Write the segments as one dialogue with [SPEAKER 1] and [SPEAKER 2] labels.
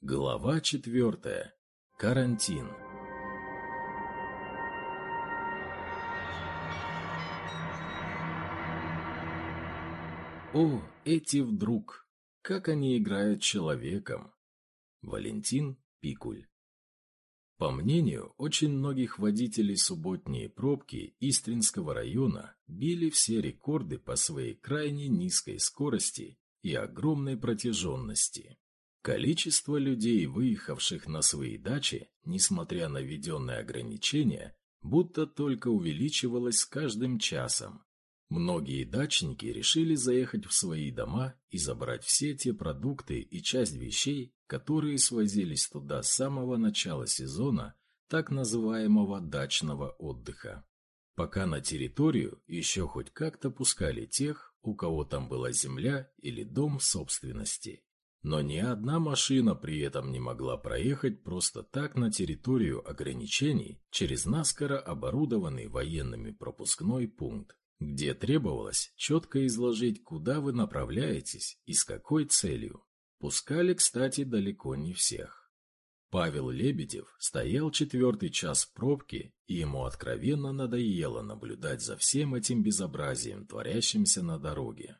[SPEAKER 1] Глава четвертая. Карантин. О, эти вдруг! Как они играют человеком! Валентин Пикуль. По мнению очень многих водителей субботние пробки Истринского района били все рекорды по своей крайне низкой скорости и огромной протяженности. Количество людей, выехавших на свои дачи, несмотря на введенные ограничения, будто только увеличивалось с каждым часом. Многие дачники решили заехать в свои дома и забрать все те продукты и часть вещей, которые свозились туда с самого начала сезона так называемого дачного отдыха. Пока на территорию еще хоть как-то пускали тех, у кого там была земля или дом собственности. Но ни одна машина при этом не могла проехать просто так на территорию ограничений через наскоро оборудованный военными пропускной пункт, где требовалось четко изложить, куда вы направляетесь и с какой целью. Пускали, кстати, далеко не всех. Павел Лебедев стоял четвертый час в пробке, и ему откровенно надоело наблюдать за всем этим безобразием, творящимся на дороге.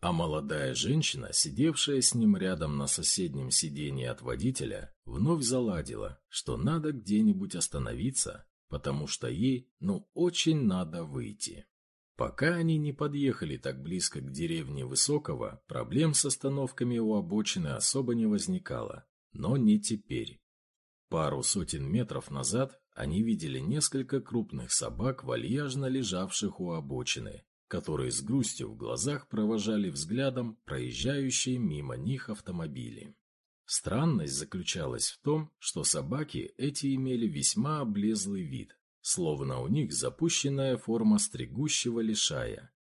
[SPEAKER 1] А молодая женщина, сидевшая с ним рядом на соседнем сиденье от водителя, вновь заладила, что надо где-нибудь остановиться, потому что ей, ну, очень надо выйти. Пока они не подъехали так близко к деревне Высокого, проблем с остановками у обочины особо не возникало, но не теперь. Пару сотен метров назад они видели несколько крупных собак, вальяжно лежавших у обочины, которые с грустью в глазах провожали взглядом проезжающие мимо них автомобили. Странность заключалась в том, что собаки эти имели весьма облезлый вид, словно у них запущенная форма стригущего лишая.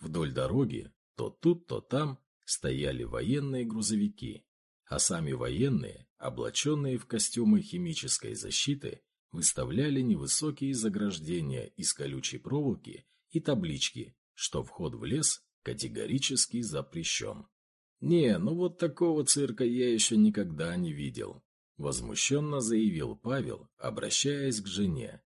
[SPEAKER 1] Вдоль дороги то тут, то там стояли военные грузовики, а сами военные, облаченные в костюмы химической защиты, выставляли невысокие заграждения из колючей проволоки и таблички что вход в лес категорически запрещен. «Не, ну вот такого цирка я еще никогда не видел», — возмущенно заявил Павел, обращаясь к жене.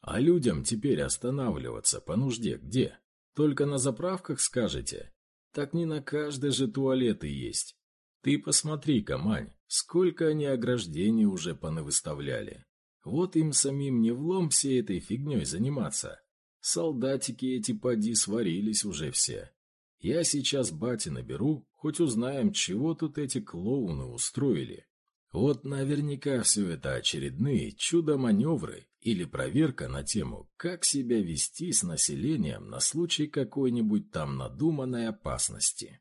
[SPEAKER 1] «А людям теперь останавливаться по нужде где? Только на заправках скажете? Так не на каждой же туалеты есть. Ты посмотри-ка, Мань, сколько они ограждений уже понавыставляли. Вот им самим не влом всей этой фигней заниматься. Солдатики эти поди сварились уже все. Я сейчас бати наберу, хоть узнаем, чего тут эти клоуны устроили. Вот наверняка все это очередные чудо-маневры или проверка на тему, как себя вести с населением на случай какой-нибудь там надуманной опасности.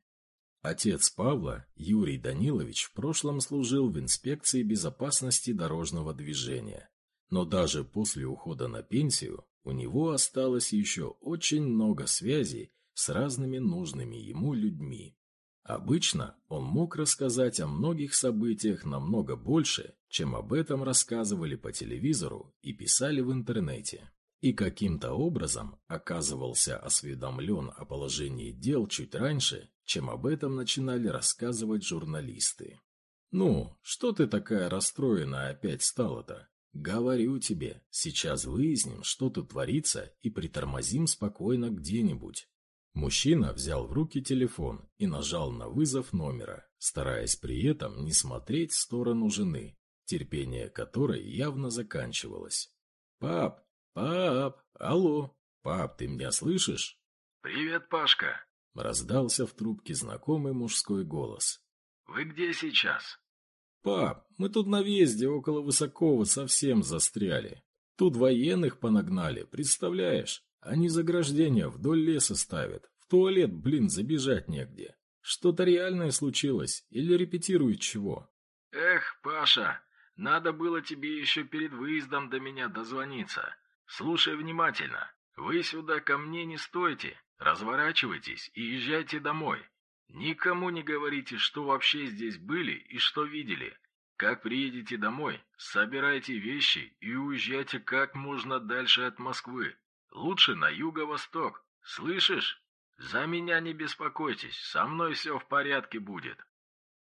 [SPEAKER 1] Отец Павла, Юрий Данилович, в прошлом служил в инспекции безопасности дорожного движения. Но даже после ухода на пенсию у него осталось еще очень много связей с разными нужными ему людьми. Обычно он мог рассказать о многих событиях намного больше, чем об этом рассказывали по телевизору и писали в интернете. И каким-то образом оказывался осведомлен о положении дел чуть раньше, чем об этом начинали рассказывать журналисты. «Ну, что ты такая расстроенная опять стала-то?» «Говорю тебе, сейчас выясним, что тут творится, и притормозим спокойно где-нибудь». Мужчина взял в руки телефон и нажал на вызов номера, стараясь при этом не смотреть в сторону жены, терпение которой явно заканчивалось. «Пап! Пап! Алло! Пап, ты меня слышишь?»
[SPEAKER 2] «Привет, Пашка!»
[SPEAKER 1] — раздался в трубке знакомый мужской голос.
[SPEAKER 2] «Вы где сейчас?»
[SPEAKER 1] «Пап, мы тут на въезде около Высокого совсем застряли. Тут военных понагнали, представляешь? Они заграждения вдоль леса ставят. В туалет, блин, забежать негде. Что-то реальное случилось или репетируют чего?»
[SPEAKER 2] «Эх, Паша, надо было тебе еще перед выездом до меня дозвониться. Слушай внимательно. Вы сюда ко мне не стойте, разворачивайтесь и езжайте домой. Никому не говорите, что вообще здесь были и что видели. Как приедете домой, собирайте вещи и уезжайте как можно дальше от Москвы. Лучше на юго-восток. Слышишь? За меня не беспокойтесь, со мной все в порядке будет.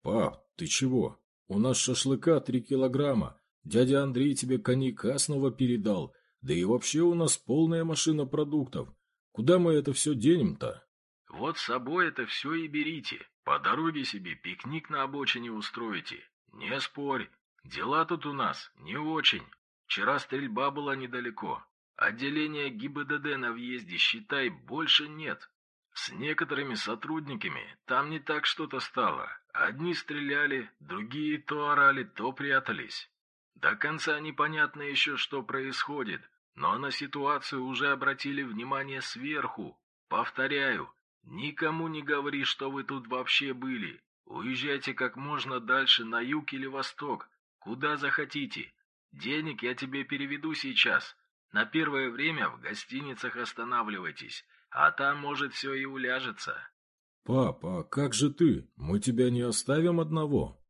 [SPEAKER 1] Пап, ты чего? У нас шашлыка три килограмма. Дядя Андрей тебе коньяка снова передал. Да и вообще у нас полная машина продуктов. Куда мы это все денем-то?
[SPEAKER 2] Вот с собой это все и берите. По дороге себе пикник на обочине устроите. Не спорь. Дела тут у нас не очень. Вчера стрельба была недалеко. Отделение ГИБДД на въезде, считай, больше нет. С некоторыми сотрудниками там не так что-то стало. Одни стреляли, другие то орали, то прятались. До конца непонятно еще, что происходит, но на ситуацию уже обратили внимание сверху. Повторяю, никому не говори, что вы тут вообще были. Уезжайте как можно дальше на юг или восток, куда захотите. Денег я тебе переведу сейчас. На первое время в гостиницах останавливайтесь, а там, может, все и уляжется.
[SPEAKER 1] Папа, а как же ты? Мы тебя не оставим одного.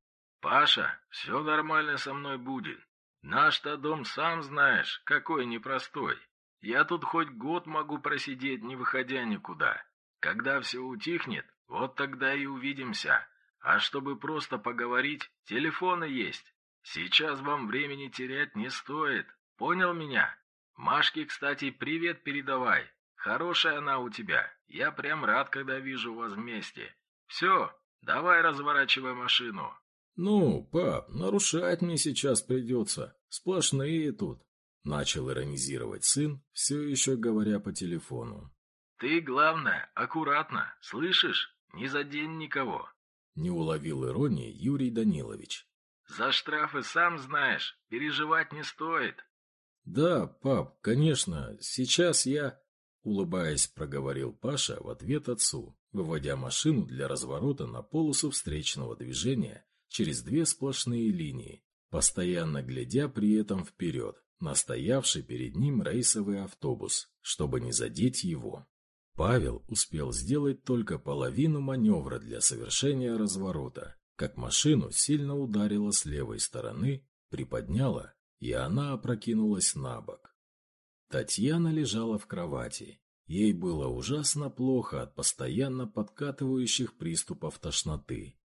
[SPEAKER 2] Паша, все нормально со мной будет. Наш-то дом, сам знаешь, какой непростой. Я тут хоть год могу просидеть, не выходя никуда. Когда все утихнет, вот тогда и увидимся. А чтобы просто поговорить, телефоны есть. Сейчас вам времени терять не стоит. Понял меня? Машке, кстати, привет передавай. Хорошая она у тебя. Я прям рад, когда вижу вас вместе. Все, давай разворачивай машину.
[SPEAKER 1] Ну, пап, нарушать мне сейчас придется. Сплошные тут. Начал иронизировать сын, все еще говоря по телефону.
[SPEAKER 2] Ты, главное, аккуратно, слышишь? Не задень никого.
[SPEAKER 1] Не уловил иронии Юрий Данилович.
[SPEAKER 2] За штрафы сам знаешь, переживать не стоит.
[SPEAKER 1] Да, пап, конечно, сейчас я... Улыбаясь, проговорил Паша в ответ отцу, выводя машину для разворота на полосу встречного движения через две сплошные линии, постоянно глядя при этом вперед, на стоявший перед ним рейсовый автобус, чтобы не задеть его. Павел успел сделать только половину маневра для совершения разворота, как машину сильно ударило с левой стороны, приподняло, и она опрокинулась на бок. Татьяна лежала в кровати. Ей было ужасно плохо от постоянно подкатывающих приступов тошноты.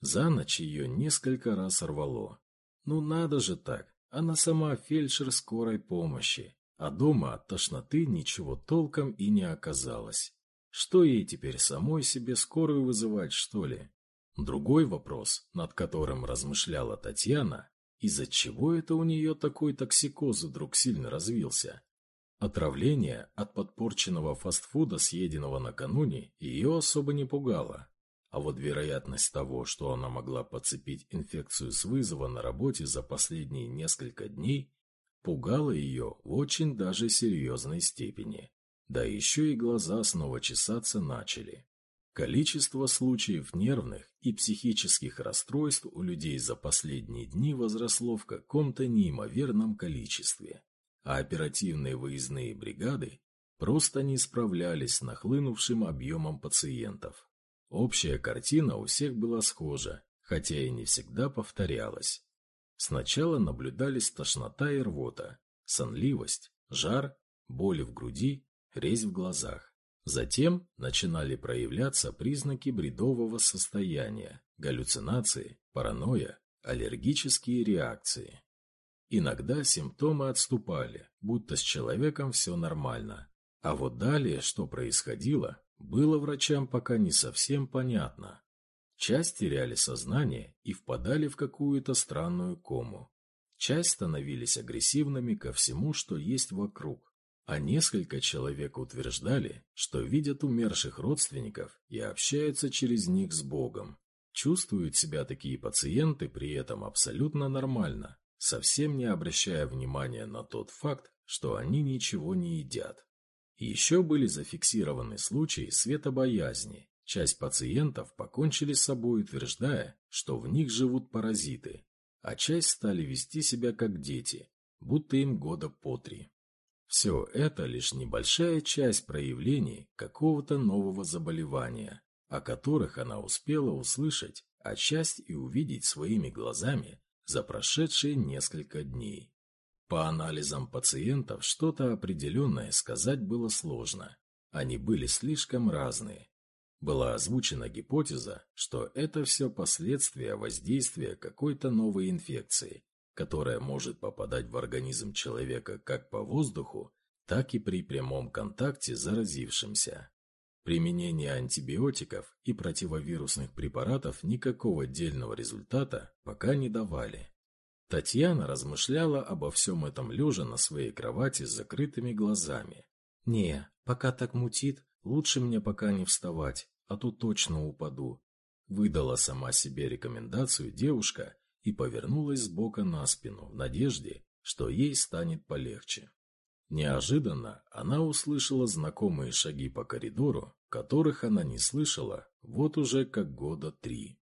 [SPEAKER 1] За ночь ее несколько раз рвало. Ну надо же так, она сама фельдшер скорой помощи, а дома от тошноты ничего толком и не оказалось. Что ей теперь самой себе скорую вызывать, что ли? Другой вопрос, над которым размышляла Татьяна, из-за чего это у нее такой токсикоз вдруг сильно развился? Отравление от подпорченного фастфуда, съеденного накануне, ее особо не пугало. А вот вероятность того, что она могла подцепить инфекцию с вызова на работе за последние несколько дней, пугала ее в очень даже серьезной степени. Да еще и глаза снова чесаться начали. Количество случаев нервных и психических расстройств у людей за последние дни возросло в каком-то неимоверном количестве, а оперативные выездные бригады просто не справлялись с нахлынувшим объемом пациентов. Общая картина у всех была схожа, хотя и не всегда повторялась. Сначала наблюдались тошнота и рвота, сонливость, жар, боли в груди, резь в глазах. Затем начинали проявляться признаки бредового состояния, галлюцинации, паранойя, аллергические реакции. Иногда симптомы отступали, будто с человеком все нормально. А вот далее, что происходило, было врачам пока не совсем понятно. Часть теряли сознание и впадали в какую-то странную кому. Часть становились агрессивными ко всему, что есть вокруг а несколько человек утверждали, что видят умерших родственников и общаются через них с Богом. Чувствуют себя такие пациенты при этом абсолютно нормально, совсем не обращая внимания на тот факт, что они ничего не едят. Еще были зафиксированы случаи светобоязни. Часть пациентов покончили с собой, утверждая, что в них живут паразиты, а часть стали вести себя как дети, будто им года по три. Все это лишь небольшая часть проявлений какого-то нового заболевания, о которых она успела услышать, а часть и увидеть своими глазами за прошедшие несколько дней. По анализам пациентов что-то определенное сказать было сложно. Они были слишком разные. Была озвучена гипотеза, что это все последствия воздействия какой-то новой инфекции, которая может попадать в организм человека как по воздуху, так и при прямом контакте с заразившимся. Применение антибиотиков и противовирусных препаратов никакого дельного результата пока не давали. Татьяна размышляла обо всем этом лежа на своей кровати с закрытыми глазами. «Не, пока так мутит, лучше мне пока не вставать, а то точно упаду», выдала сама себе рекомендацию девушка и повернулась с бока на спину в надежде, что ей станет полегче. Неожиданно она услышала знакомые шаги по коридору, которых она не слышала вот уже как года три.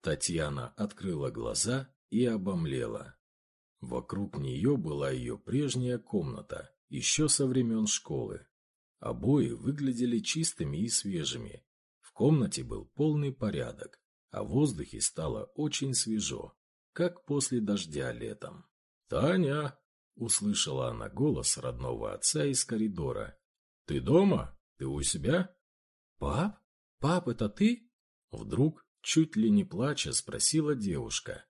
[SPEAKER 1] Татьяна открыла глаза и обомлела. Вокруг нее была ее прежняя комната, еще со времен школы. Обои выглядели чистыми и свежими. В комнате был полный порядок, а в воздухе стало очень свежо, как после дождя летом. «Таня!» — услышала она голос родного отца из коридора. «Ты дома? Ты у себя?»
[SPEAKER 3] «Пап? Пап, это ты?»
[SPEAKER 1] Вдруг, чуть ли не плача, спросила девушка.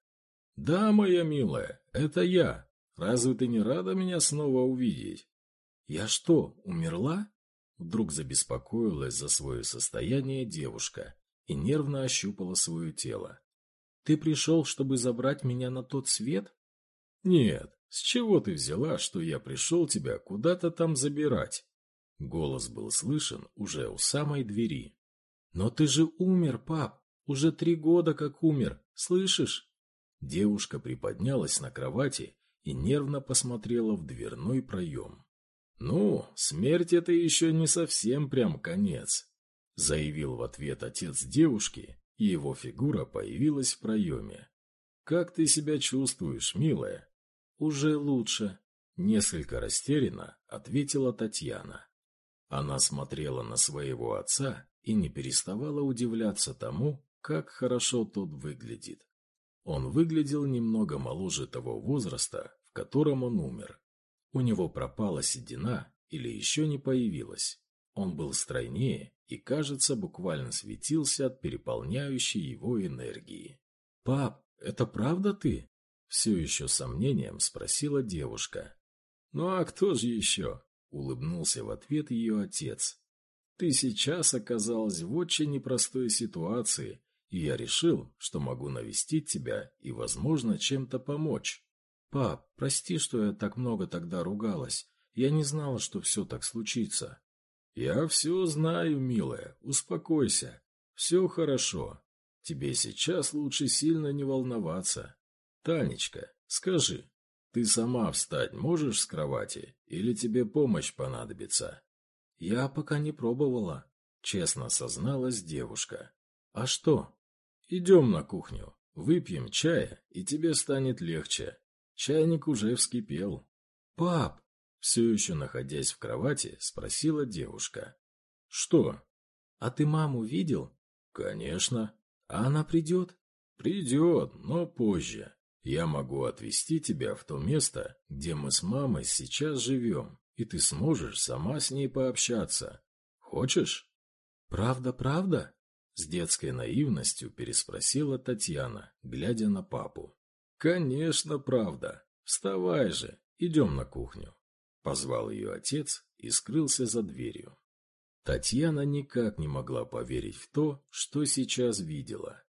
[SPEAKER 2] «Да, моя милая, это я. Разве ты не рада меня снова увидеть?»
[SPEAKER 3] «Я что, умерла?»
[SPEAKER 1] Вдруг забеспокоилась за свое состояние девушка и нервно ощупала свое тело.
[SPEAKER 3] «Ты пришел, чтобы забрать меня на тот свет?»
[SPEAKER 2] «Нет, с чего ты взяла, что я пришел тебя куда-то там забирать?»
[SPEAKER 1] Голос был слышен уже у самой двери.
[SPEAKER 3] «Но ты же умер, пап! Уже три года как умер, слышишь?»
[SPEAKER 1] Девушка приподнялась на кровати и нервно посмотрела в дверной проем.
[SPEAKER 2] «Ну, смерть — это еще не совсем прям конец», — заявил в ответ отец девушки, и его фигура появилась в проеме. «Как ты себя чувствуешь, милая?»
[SPEAKER 3] «Уже лучше», —
[SPEAKER 1] несколько растерянно ответила Татьяна. Она смотрела на своего отца и не переставала удивляться тому, как хорошо тот выглядит. Он выглядел немного моложе того возраста, в котором он умер. У него пропала седина или еще не появилась. Он был стройнее и, кажется, буквально светился от переполняющей его энергии.
[SPEAKER 3] «Пап, это правда ты?»
[SPEAKER 1] Все еще сомнением спросила девушка.
[SPEAKER 2] «Ну а кто же еще?» — улыбнулся в ответ ее отец. «Ты сейчас оказалась в очень непростой ситуации, и я решил, что могу навестить тебя и, возможно, чем-то помочь».
[SPEAKER 3] «Пап, прости, что я так много тогда ругалась. Я не знала, что все так случится».
[SPEAKER 2] «Я все знаю, милая, успокойся. Все хорошо. Тебе сейчас лучше сильно не волноваться. Танечка, скажи, ты сама встать можешь с кровати или тебе помощь понадобится?
[SPEAKER 3] Я пока не пробовала, честно созналась девушка. А что?
[SPEAKER 2] Идем на кухню, выпьем чая, и тебе станет легче. Чайник уже вскипел.
[SPEAKER 3] Пап,
[SPEAKER 1] все еще находясь в кровати, спросила девушка.
[SPEAKER 2] Что?
[SPEAKER 3] А ты маму видел?
[SPEAKER 2] Конечно.
[SPEAKER 3] А она придет?
[SPEAKER 2] Придет, но позже. Я могу отвезти тебя в то место, где мы с мамой сейчас живем, и ты сможешь сама с ней пообщаться. Хочешь?
[SPEAKER 3] Правда, правда?
[SPEAKER 1] С детской наивностью переспросила Татьяна, глядя на папу.
[SPEAKER 2] Конечно, правда. Вставай же, идем на кухню. Позвал ее отец и скрылся за дверью.
[SPEAKER 1] Татьяна никак не могла поверить в то, что сейчас видела.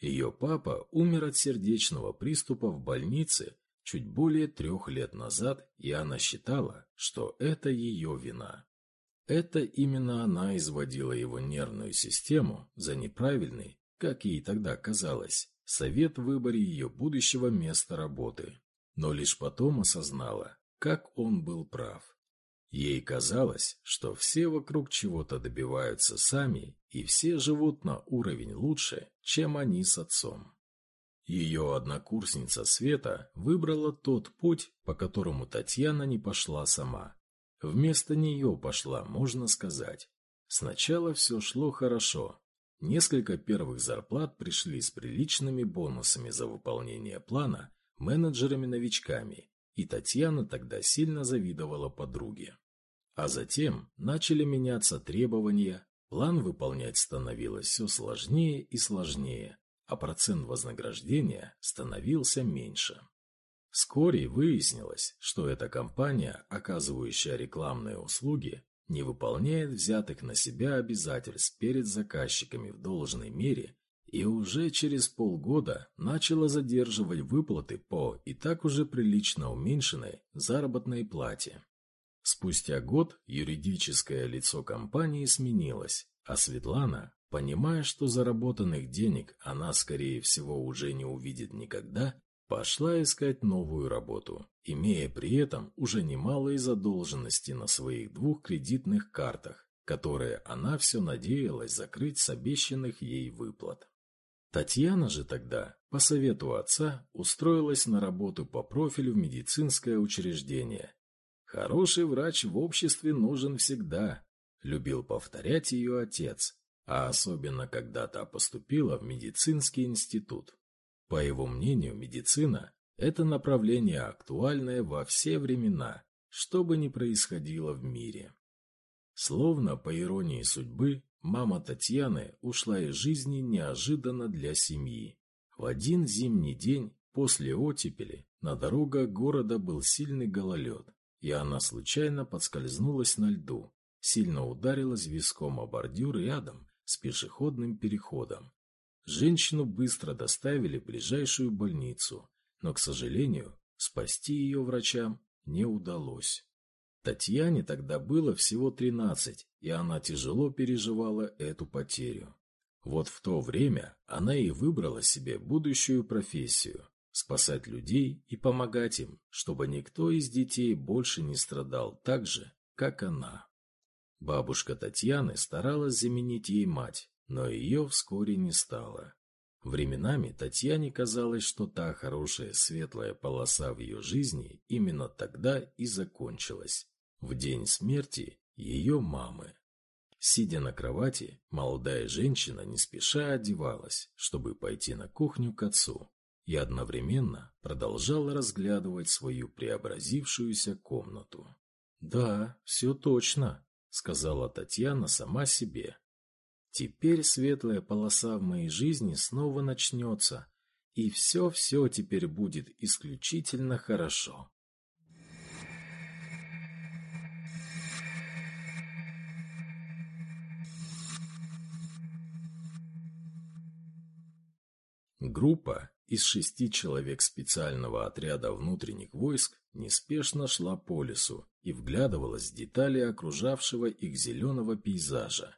[SPEAKER 1] Ее папа умер от сердечного приступа в больнице чуть более трех лет назад, и она считала, что это ее вина. Это именно она изводила его нервную систему за неправильный, как ей тогда казалось, совет в выборе ее будущего места работы. Но лишь потом осознала, как он был прав. Ей казалось, что все вокруг чего-то добиваются сами, и все живут на уровень лучше, чем они с отцом. Ее однокурсница Света выбрала тот путь, по которому Татьяна не пошла сама. Вместо нее пошла, можно сказать. Сначала все шло хорошо. Несколько первых зарплат пришли с приличными бонусами за выполнение плана менеджерами-новичками, и Татьяна тогда сильно завидовала подруге. А затем начали меняться требования, План выполнять становилось все сложнее и сложнее, а процент вознаграждения становился меньше. Вскоре выяснилось, что эта компания, оказывающая рекламные услуги, не выполняет взятых на себя обязательств перед заказчиками в должной мере и уже через полгода начала задерживать выплаты по и так уже прилично уменьшенной заработной плате. Спустя год юридическое лицо компании сменилось, а Светлана, понимая, что заработанных денег она, скорее всего, уже не увидит никогда, пошла искать новую работу, имея при этом уже немалые задолженности на своих двух кредитных картах, которые она все надеялась закрыть с обещанных ей выплат. Татьяна же тогда, по совету отца, устроилась на работу по профилю в медицинское учреждение. «Хороший врач в обществе нужен всегда», — любил повторять ее отец, а особенно когда та поступила в медицинский институт. По его мнению, медицина – это направление актуальное во все времена, что бы ни происходило в мире. Словно по иронии судьбы, Мама Татьяны ушла из жизни неожиданно для семьи. В один зимний день после оттепели на дорогах города был сильный гололед, и она случайно подскользнулась на льду, сильно ударилась виском о бордюр рядом с пешеходным переходом. Женщину быстро доставили в ближайшую больницу, но, к сожалению, спасти ее врачам не удалось. Татьяне тогда было всего тринадцать, и она тяжело переживала эту потерю. Вот в то время она и выбрала себе будущую профессию – спасать людей и помогать им, чтобы никто из детей больше не страдал так же, как она. Бабушка Татьяны старалась заменить ей мать, но ее вскоре не стало. Временами Татьяне казалось, что та хорошая светлая полоса в ее жизни именно тогда и закончилась в день смерти ее мамы. Сидя на кровати, молодая женщина не спеша одевалась, чтобы пойти на кухню к отцу, и одновременно продолжала разглядывать свою преобразившуюся комнату. «Да, все точно», — сказала Татьяна сама себе. «Теперь светлая полоса в моей жизни снова начнется, и все-все теперь будет исключительно хорошо». Группа из шести человек специального отряда внутренних войск неспешно шла по лесу и вглядывалась в детали окружавшего их зеленого пейзажа.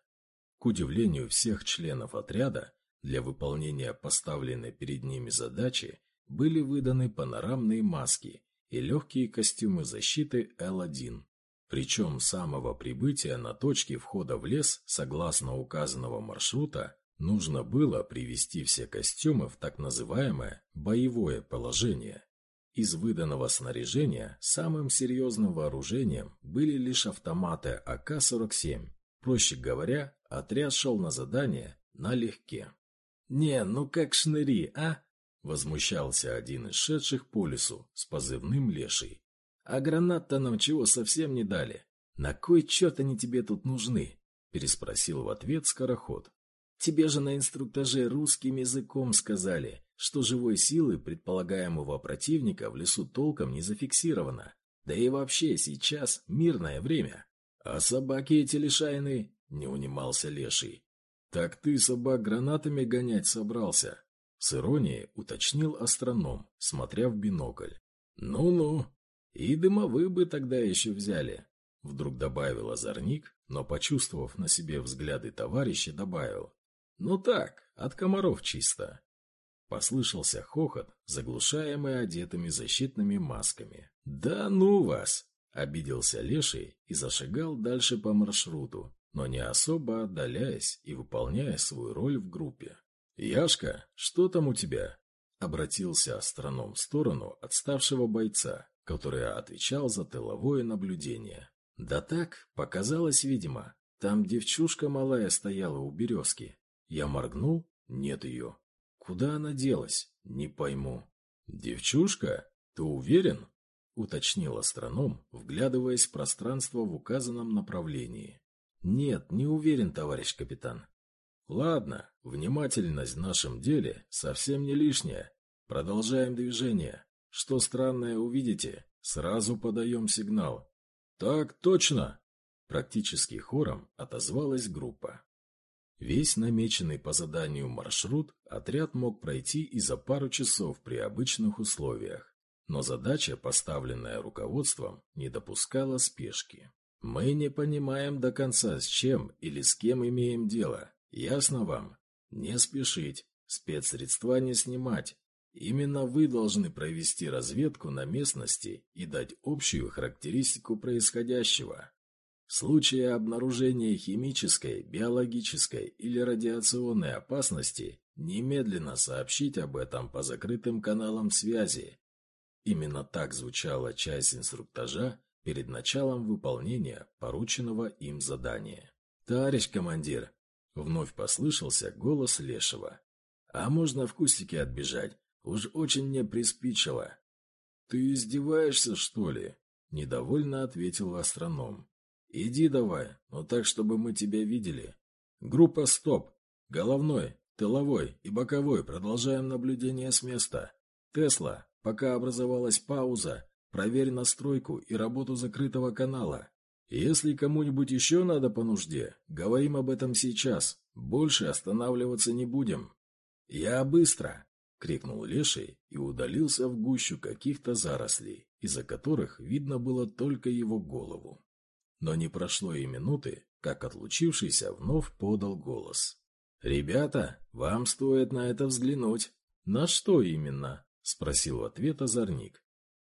[SPEAKER 1] К удивлению всех членов отряда, для выполнения поставленной перед ними задачи были выданы панорамные маски и легкие костюмы защиты Л-1. Причем с самого прибытия на точке входа в лес, согласно указанного маршрута, Нужно было привести все костюмы в так называемое «боевое положение». Из выданного снаряжения самым серьезным вооружением были лишь автоматы АК-47. Проще говоря, отряд шел на задание налегке. «Не, ну как шныри, а?» – возмущался один из шедших по лесу с позывным «Леший». «А гранат-то нам чего совсем не дали? На кой черт они тебе тут нужны?» – переспросил в ответ скороход. Тебе же на инструктаже русским языком сказали, что живой силы предполагаемого противника в лесу толком не зафиксировано. Да и вообще сейчас мирное время. А собаки эти лишайны, не унимался леший. Так ты собак гранатами гонять собрался? С иронией уточнил астроном, смотря в бинокль. Ну-ну, и дымовые бы тогда еще взяли. Вдруг добавил озорник, но, почувствовав на себе взгляды товарища, добавил. Ну так, от комаров чисто. Послышался хохот, заглушаемый одетыми защитными масками. «Да ну вас!» — обиделся Леший и зашагал дальше по маршруту, но не особо отдаляясь и выполняя свою роль в группе. «Яшка, что там у тебя?» — обратился астроном в сторону отставшего бойца, который отвечал за тыловое наблюдение. «Да так, показалось, видимо. Там девчушка малая стояла у березки. Я моргнул, нет ее. Куда она делась, не пойму. «Девчушка? Ты уверен?» — уточнил астроном, вглядываясь в пространство в указанном направлении.
[SPEAKER 3] Нет, не уверен, товарищ капитан. Ладно, внимательность в нашем деле совсем не лишняя. Продолжаем движение. Что странное увидите, сразу подаем сигнал. Так точно! Практически хором отозвалась группа. Весь намеченный по заданию маршрут отряд мог пройти и за пару часов при обычных условиях. Но задача, поставленная руководством, не допускала спешки. Мы не понимаем до конца, с чем или с кем имеем дело. Ясно вам? Не спешить, спецсредства не снимать. Именно вы должны провести разведку на местности и дать общую характеристику происходящего. В случае обнаружения химической, биологической или радиационной опасности немедленно сообщить об этом по закрытым каналам связи. Именно так звучала часть инструктажа перед началом выполнения порученного им задания. «Товарищ командир, Вновь послышался голос Лешего. «А можно в кустике отбежать? Уж очень мне приспичило». «Ты издеваешься, что ли?» — недовольно ответил астроном. «Иди давай, но так, чтобы мы тебя видели. Группа «Стоп». Головной, тыловой и боковой продолжаем наблюдение с места. Тесла, пока образовалась пауза, проверь настройку и работу закрытого канала. Если кому-нибудь еще надо по нужде, говорим об этом сейчас. Больше останавливаться не будем. Я быстро! — крикнул Леший и удалился в гущу каких-то зарослей, из-за которых видно было только его голову. Но не прошло и минуты, как отлучившийся вновь подал голос. «Ребята, вам стоит на это взглянуть». «На что именно?» — спросил в ответ озорник.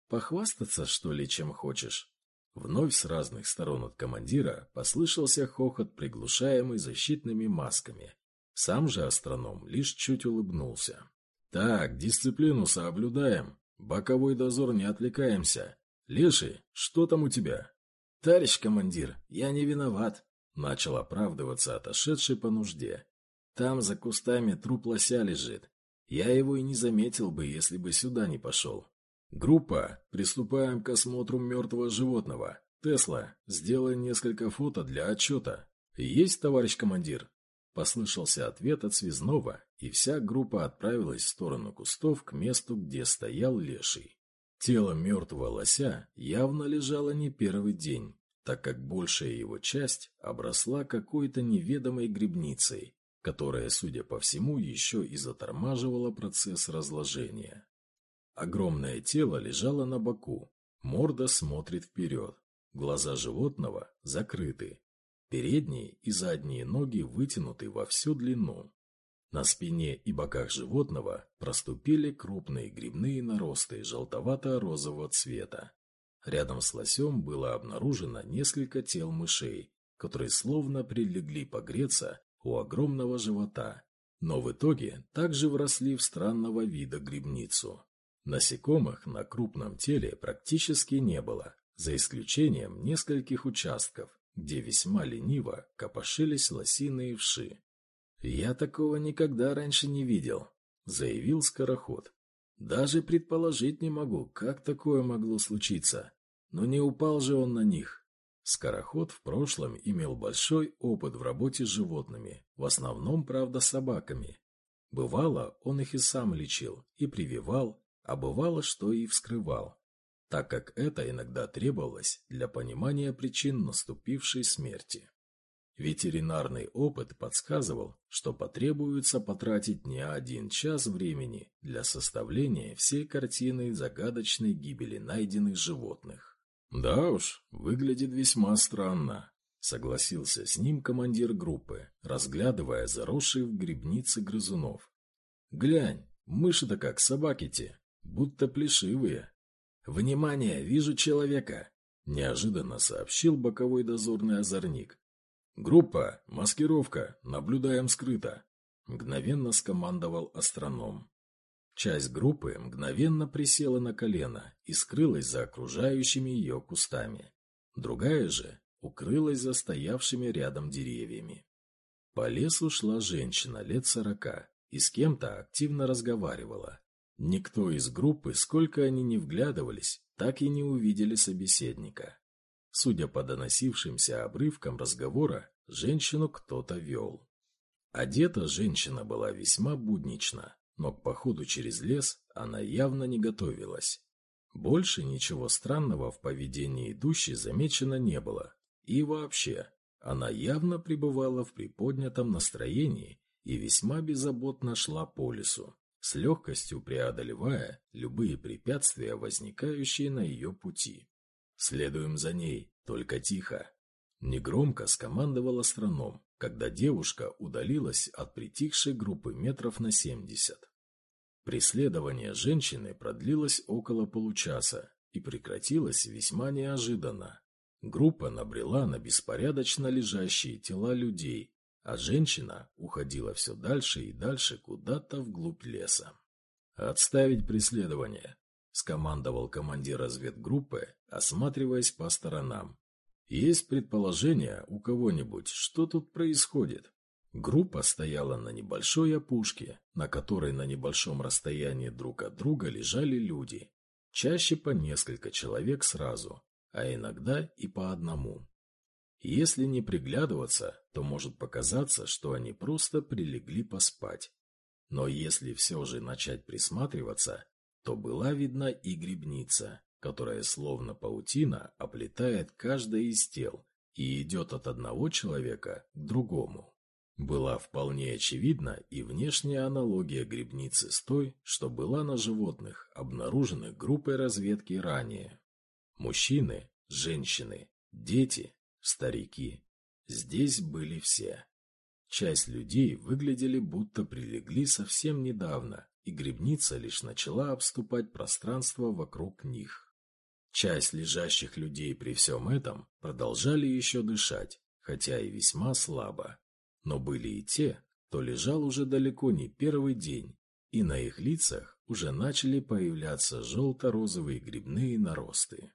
[SPEAKER 3] «Похвастаться, что ли, чем хочешь?» Вновь с разных сторон от командира послышался хохот, приглушаемый защитными масками. Сам же астроном лишь чуть улыбнулся. «Так, дисциплину соблюдаем. Боковой дозор не отвлекаемся. Леший, что там у тебя?» «Товарищ командир, я не виноват», — начал оправдываться отошедший по нужде. «Там за кустами труп лося лежит. Я его и не заметил бы, если бы сюда не пошел. Группа, приступаем к осмотру мертвого животного. Тесла, сделай несколько фото для отчета. Есть, товарищ командир? Послышался ответ от связного, и вся группа отправилась в сторону кустов к месту, где стоял леший. Тело мертвого лося явно лежало не первый день, так как большая его часть обросла какой-то неведомой грибницей, которая, судя по всему, еще и затормаживала процесс разложения. Огромное тело лежало на боку, морда смотрит вперед, глаза животного закрыты, передние и задние ноги вытянуты во всю длину. На спине и боках животного проступили крупные грибные наросты желтовато-розового цвета. Рядом с лосем было обнаружено несколько тел мышей, которые словно прилегли погреться у огромного живота, но в итоге также вросли в странного вида грибницу. Насекомых на крупном теле практически не было, за исключением нескольких участков, где весьма лениво копошились лосиные вши. «Я такого никогда раньше не видел», — заявил скороход. «Даже предположить не могу, как такое могло случиться. Но не упал же он на них». Скороход в прошлом имел большой опыт в работе с животными, в основном, правда, собаками. Бывало, он их и сам лечил, и прививал, а бывало, что и вскрывал, так как это иногда требовалось для понимания причин наступившей смерти. Ветеринарный опыт подсказывал, что потребуется потратить не один час времени для составления всей картины загадочной гибели найденных животных. «Да уж, выглядит весьма странно», — согласился с ним командир группы, разглядывая заросших в грибнице грызунов. «Глянь, мыши-то как собаки-те, будто плешивые. «Внимание! Вижу человека!» — неожиданно сообщил боковой дозорный озорник. «Группа! Маскировка! Наблюдаем скрыто!» — мгновенно скомандовал астроном. Часть группы мгновенно присела на колено и скрылась за окружающими ее кустами. Другая же укрылась за стоявшими рядом деревьями. По лесу шла женщина лет сорока и с кем-то активно разговаривала. Никто из группы, сколько они ни вглядывались, так и не увидели собеседника. Судя по доносившимся обрывкам разговора,
[SPEAKER 1] женщину кто-то вел. Одета женщина была весьма буднично, но к походу через лес она явно не готовилась. Больше ничего странного в поведении идущей замечено не было. И вообще, она явно пребывала в приподнятом настроении и весьма беззаботно шла по лесу, с легкостью преодолевая любые препятствия, возникающие на ее пути. «Следуем за ней, только тихо!» Негромко скомандовал астроном, когда девушка удалилась от притихшей группы метров на семьдесят. Преследование женщины продлилось около получаса и прекратилось весьма неожиданно. Группа набрела на беспорядочно лежащие тела людей, а женщина уходила все дальше и дальше куда-то вглубь леса. «Отставить преследование», — скомандовал командир разведгруппы, осматриваясь по сторонам. «Есть предположение у кого-нибудь, что тут происходит?» Группа стояла на небольшой опушке, на которой на небольшом расстоянии друг от друга лежали люди. Чаще по несколько человек сразу, а иногда и по одному. Если не приглядываться, то может показаться, что они просто прилегли поспать. Но если все же начать присматриваться, то была видна и грибница, которая словно паутина оплетает каждое из тел и идет от одного человека к другому. Была вполне очевидна и внешняя аналогия грибницы с той, что была на животных, обнаруженных группой разведки ранее. Мужчины, женщины, дети, старики. Здесь были все. Часть людей выглядели будто прилегли совсем недавно, и грибница лишь начала обступать пространство вокруг них. Часть лежащих людей при всем этом продолжали еще дышать, хотя и весьма слабо. Но были и те, кто лежал уже далеко не первый день, и на их лицах уже начали появляться желто-розовые грибные наросты.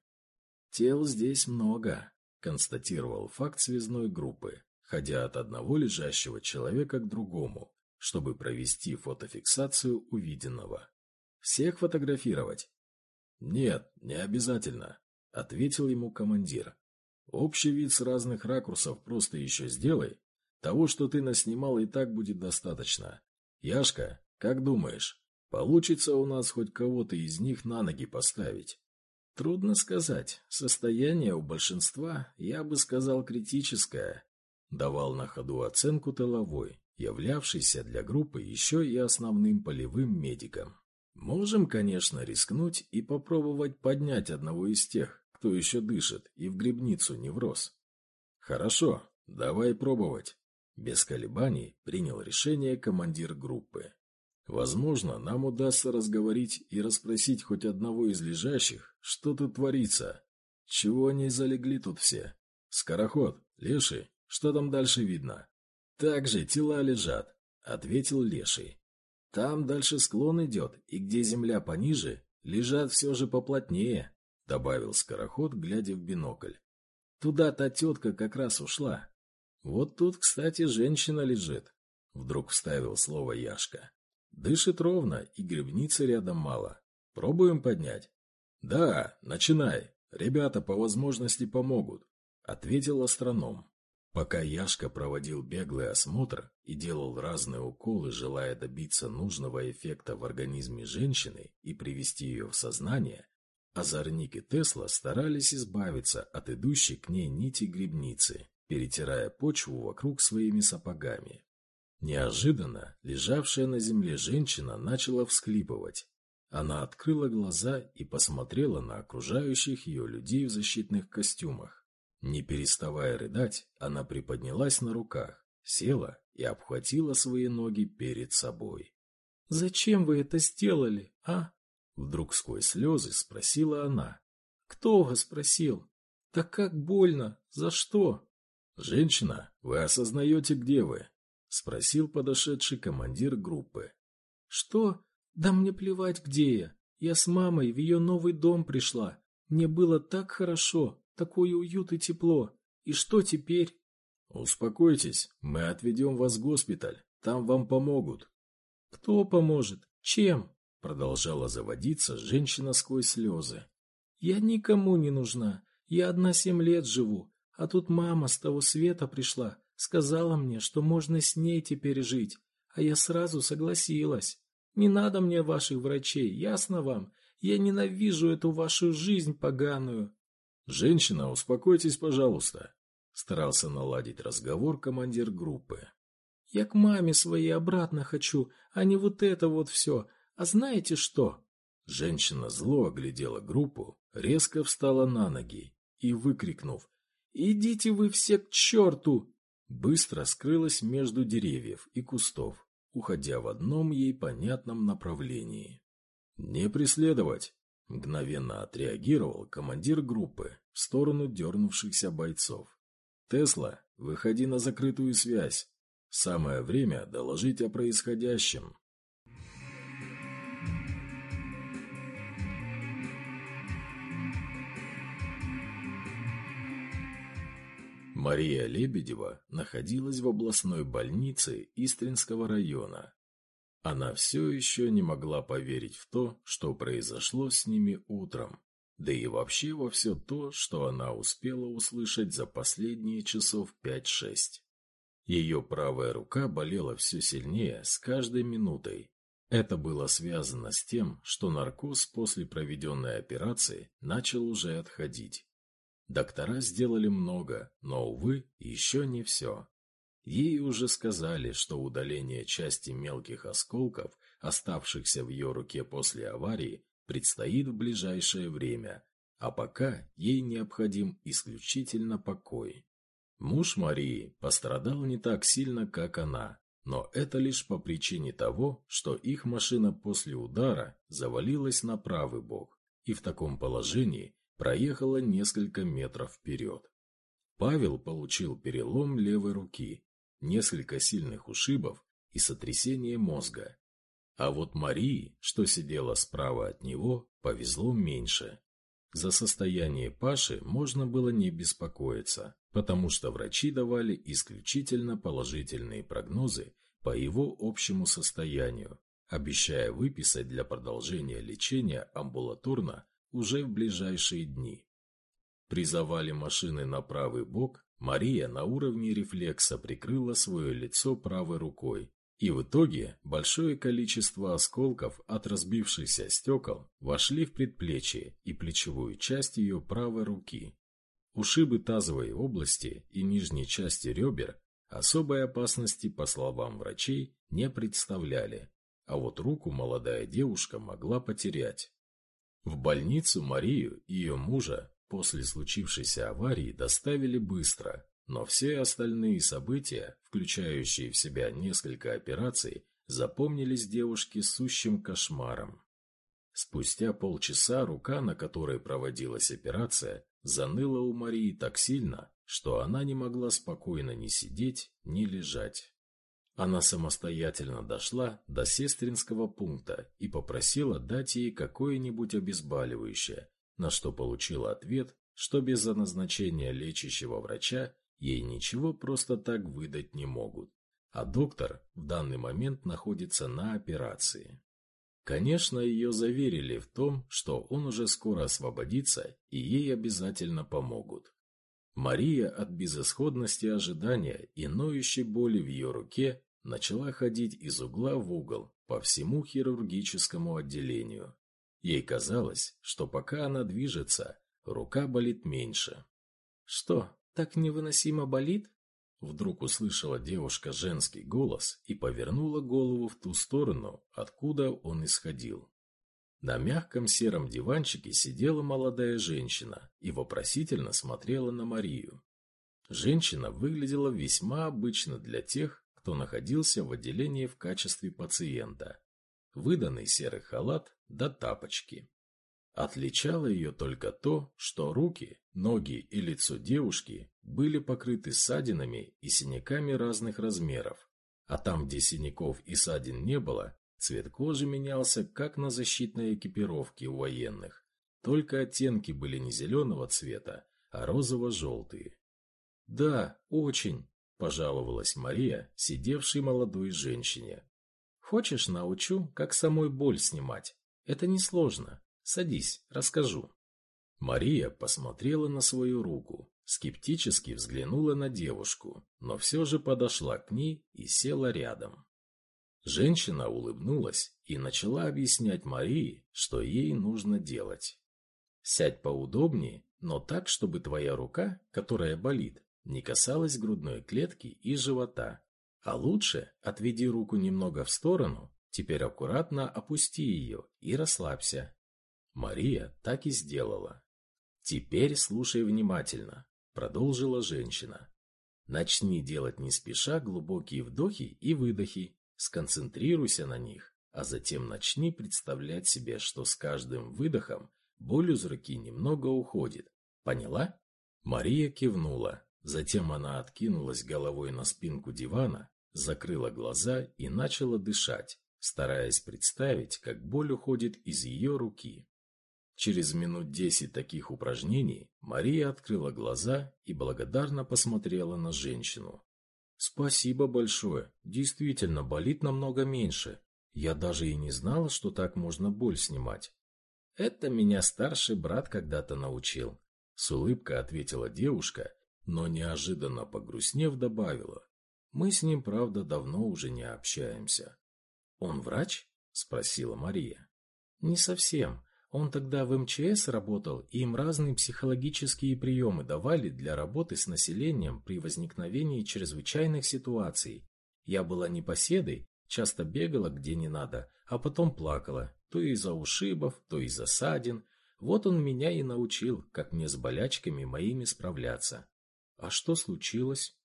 [SPEAKER 1] «Тел здесь много», — констатировал факт связной группы, ходя от одного лежащего человека к другому, чтобы провести фотофиксацию увиденного. «Всех фотографировать?» «Нет, не обязательно», — ответил ему командир. «Общий вид с разных ракурсов просто еще сделай, того, что ты наснимал, и так будет достаточно. Яшка, как думаешь, получится у нас хоть кого-то из них на ноги поставить? Трудно сказать. Состояние у большинства, я бы сказал, критическое. Давал на ходу оценку тыловой, являвшийся для группы еще и основным полевым медиком. Можем, конечно, рискнуть и попробовать поднять одного из тех, кто еще дышит и в грибницу не врос. Хорошо, давай пробовать. Без колебаний принял решение командир группы. Возможно, нам удастся разговорить и расспросить хоть одного из лежащих, что тут творится. Чего они залегли тут все? Скороход, Леший, что там дальше видно? Так же тела лежат, ответил Леший. Там дальше склон идет, и где земля пониже, лежат все же поплотнее, добавил Скороход, глядя в бинокль. Туда та тетка как раз ушла. Вот тут, кстати, женщина лежит. Вдруг вставил слово Яшка. Дышит ровно, и грибницы рядом мало. Пробуем поднять? Да, начинай. Ребята по возможности помогут, ответил астроном. Пока Яшка проводил беглый осмотр и делал разные уколы, желая добиться нужного эффекта в организме женщины и привести ее в сознание, Озорник и Тесла старались избавиться от идущей к ней нити грибницы перетирая почву вокруг своими сапогами. Неожиданно лежавшая на земле женщина начала всхлипывать. Она открыла глаза и посмотрела на окружающих ее людей в защитных костюмах. Не переставая рыдать, она приподнялась на руках, села и обхватила свои ноги перед собой. «Зачем вы это сделали, а?» Вдруг сквозь слезы спросила она. «Кто вас спросил? Так как больно? За что?» «Женщина, вы осознаете, где вы?» — спросил подошедший командир группы. «Что? Да мне плевать, где я. Я с мамой в ее новый дом пришла. Мне было так хорошо, такой уют и тепло. И что теперь?» «Успокойтесь, мы отведем вас в госпиталь. Там вам помогут». «Кто поможет? Чем?» — продолжала заводиться женщина сквозь слезы. «Я никому не нужна. Я одна семь лет живу. А тут мама с того света пришла,
[SPEAKER 4] Сказала мне, что можно с ней теперь жить, а я сразу согласилась. Не надо мне ваших врачей, ясно вам? Я ненавижу эту вашу жизнь поганую.
[SPEAKER 3] Женщина, успокойтесь, пожалуйста. Старался наладить разговор командир группы.
[SPEAKER 4] Я к маме своей обратно хочу, а не вот это вот все. А знаете что?
[SPEAKER 3] Женщина зло оглядела группу, резко встала на ноги и, выкрикнув «Идите вы все к черту!» быстро скрылась между деревьев и кустов, уходя в одном ей понятном направлении. «Не преследовать!» — мгновенно отреагировал командир группы в сторону дернувшихся бойцов. «Тесла, выходи на закрытую связь. Самое время доложить о происходящем». Мария Лебедева находилась в областной больнице Истринского района. Она все еще не могла поверить в то, что произошло с ними утром, да и вообще во все то, что она успела услышать за последние часов пять-шесть. Ее правая рука болела все сильнее с каждой минутой. Это было связано с тем, что наркоз после проведенной операции начал уже отходить. Доктора сделали много, но, увы, еще не все. Ей уже сказали, что удаление части мелких осколков, оставшихся в ее руке после аварии, предстоит в ближайшее время, а пока ей необходим исключительно покой. Муж Марии пострадал не так сильно, как она, но это лишь по причине того, что их машина после удара завалилась на правый бок, и в таком положении проехала несколько метров вперед. Павел получил перелом левой руки, несколько сильных ушибов и сотрясение мозга. А вот Марии, что сидела справа от него, повезло меньше. За состояние Паши можно было не беспокоиться, потому что врачи давали исключительно положительные прогнозы по его общему состоянию, обещая выписать для продолжения лечения амбулаторно уже в ближайшие дни. При машины на правый бок Мария на уровне рефлекса прикрыла свое лицо правой рукой, и в итоге большое количество осколков от разбившихся стекол вошли в предплечье и плечевую часть ее правой руки. Ушибы тазовой области и нижней части ребер особой опасности, по словам врачей, не представляли, а вот руку молодая девушка могла потерять. В больницу Марию и ее мужа после случившейся аварии доставили быстро, но все остальные события, включающие в себя несколько операций, запомнились девушке сущим кошмаром. Спустя полчаса рука, на которой проводилась операция, заныла у Марии так сильно, что она не могла спокойно ни сидеть, ни лежать. Она самостоятельно дошла до сестринского пункта и попросила дать ей какое-нибудь обезболивающее, на что получила ответ, что без назначения лечащего врача ей ничего просто так выдать не могут, а доктор в данный момент находится на операции. Конечно, ее заверили в том, что он уже скоро освободится и ей обязательно помогут. Мария от безысходности ожидания и ноющей боли в ее руке начала ходить из угла в угол по всему хирургическому отделению. Ей казалось, что пока она движется, рука болит меньше. «Что, так невыносимо болит?» Вдруг услышала девушка женский голос и повернула голову в ту сторону, откуда он исходил. На мягком сером диванчике сидела молодая женщина и вопросительно смотрела на Марию. Женщина выглядела весьма обычно для тех, кто находился в отделении в качестве пациента. Выданный серый халат да тапочки. Отличало ее только то, что руки, ноги и лицо девушки были покрыты ссадинами и синяками разных размеров, а там, где синяков и ссадин не было, цвет кожи менялся, как на защитной экипировке у военных, только оттенки были не зеленого цвета, а розово-желтые. «Да, очень», Пожаловалась Мария, сидевшей молодой женщине. Хочешь, научу, как самой боль снимать? Это несложно. Садись, расскажу. Мария посмотрела на свою руку,
[SPEAKER 1] скептически взглянула на девушку, но все же подошла к ней и села рядом. Женщина улыбнулась и начала объяснять Марии, что ей нужно делать. «Сядь поудобнее, но так, чтобы твоя рука, которая болит, не касалась грудной клетки и живота. А лучше отведи руку немного в сторону, теперь аккуратно опусти ее и расслабься». Мария так и сделала. «Теперь слушай внимательно», — продолжила женщина. «Начни делать не спеша глубокие вдохи и выдохи, Сконцентрируйся на них, а затем начни представлять себе, что с каждым выдохом боль из руки немного уходит. Поняла? Мария кивнула. Затем она откинулась головой на спинку дивана, закрыла глаза и начала дышать, стараясь представить, как боль уходит из ее руки. Через минут десять таких упражнений Мария открыла глаза и благодарно посмотрела на женщину. Спасибо большое. Действительно, болит намного меньше. Я даже и не знала, что так можно боль снимать. Это меня старший брат когда-то научил. С улыбкой ответила девушка, но неожиданно погрустнев добавила. Мы с ним, правда, давно уже не общаемся. Он врач? Спросила Мария. Не совсем. Он тогда в МЧС работал, и им разные психологические приемы давали для работы с населением при возникновении чрезвычайных ситуаций. Я была непоседой, часто бегала где не надо, а потом плакала, то из-за ушибов, то из-за ссадин. Вот он меня и научил, как мне с болячками моими справляться. А что случилось?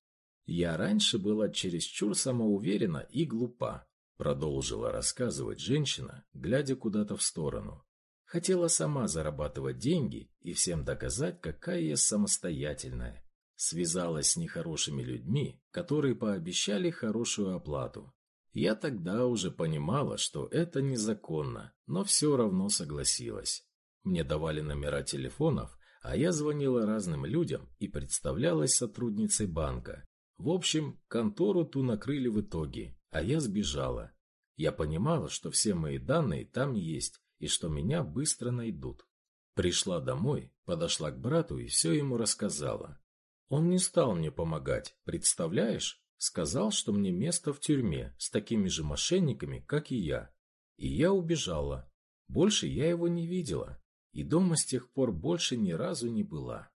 [SPEAKER 1] Я раньше была чересчур самоуверена и глупа, продолжила рассказывать женщина, глядя куда-то в сторону. Хотела сама зарабатывать деньги и всем доказать, какая я самостоятельная. Связалась с нехорошими людьми, которые пообещали хорошую оплату. Я тогда уже понимала, что это незаконно, но все равно согласилась. Мне давали номера телефонов, а я звонила разным людям и представлялась сотрудницей банка. В общем, контору ту накрыли в итоге, а я сбежала. Я понимала, что все мои данные там есть, и что меня быстро найдут. Пришла домой, подошла к брату и все ему рассказала. Он не стал мне помогать, представляешь? Сказал, что мне место в тюрьме с такими же мошенниками, как и я. И я убежала. Больше я его не видела. И дома с тех пор больше ни разу не была.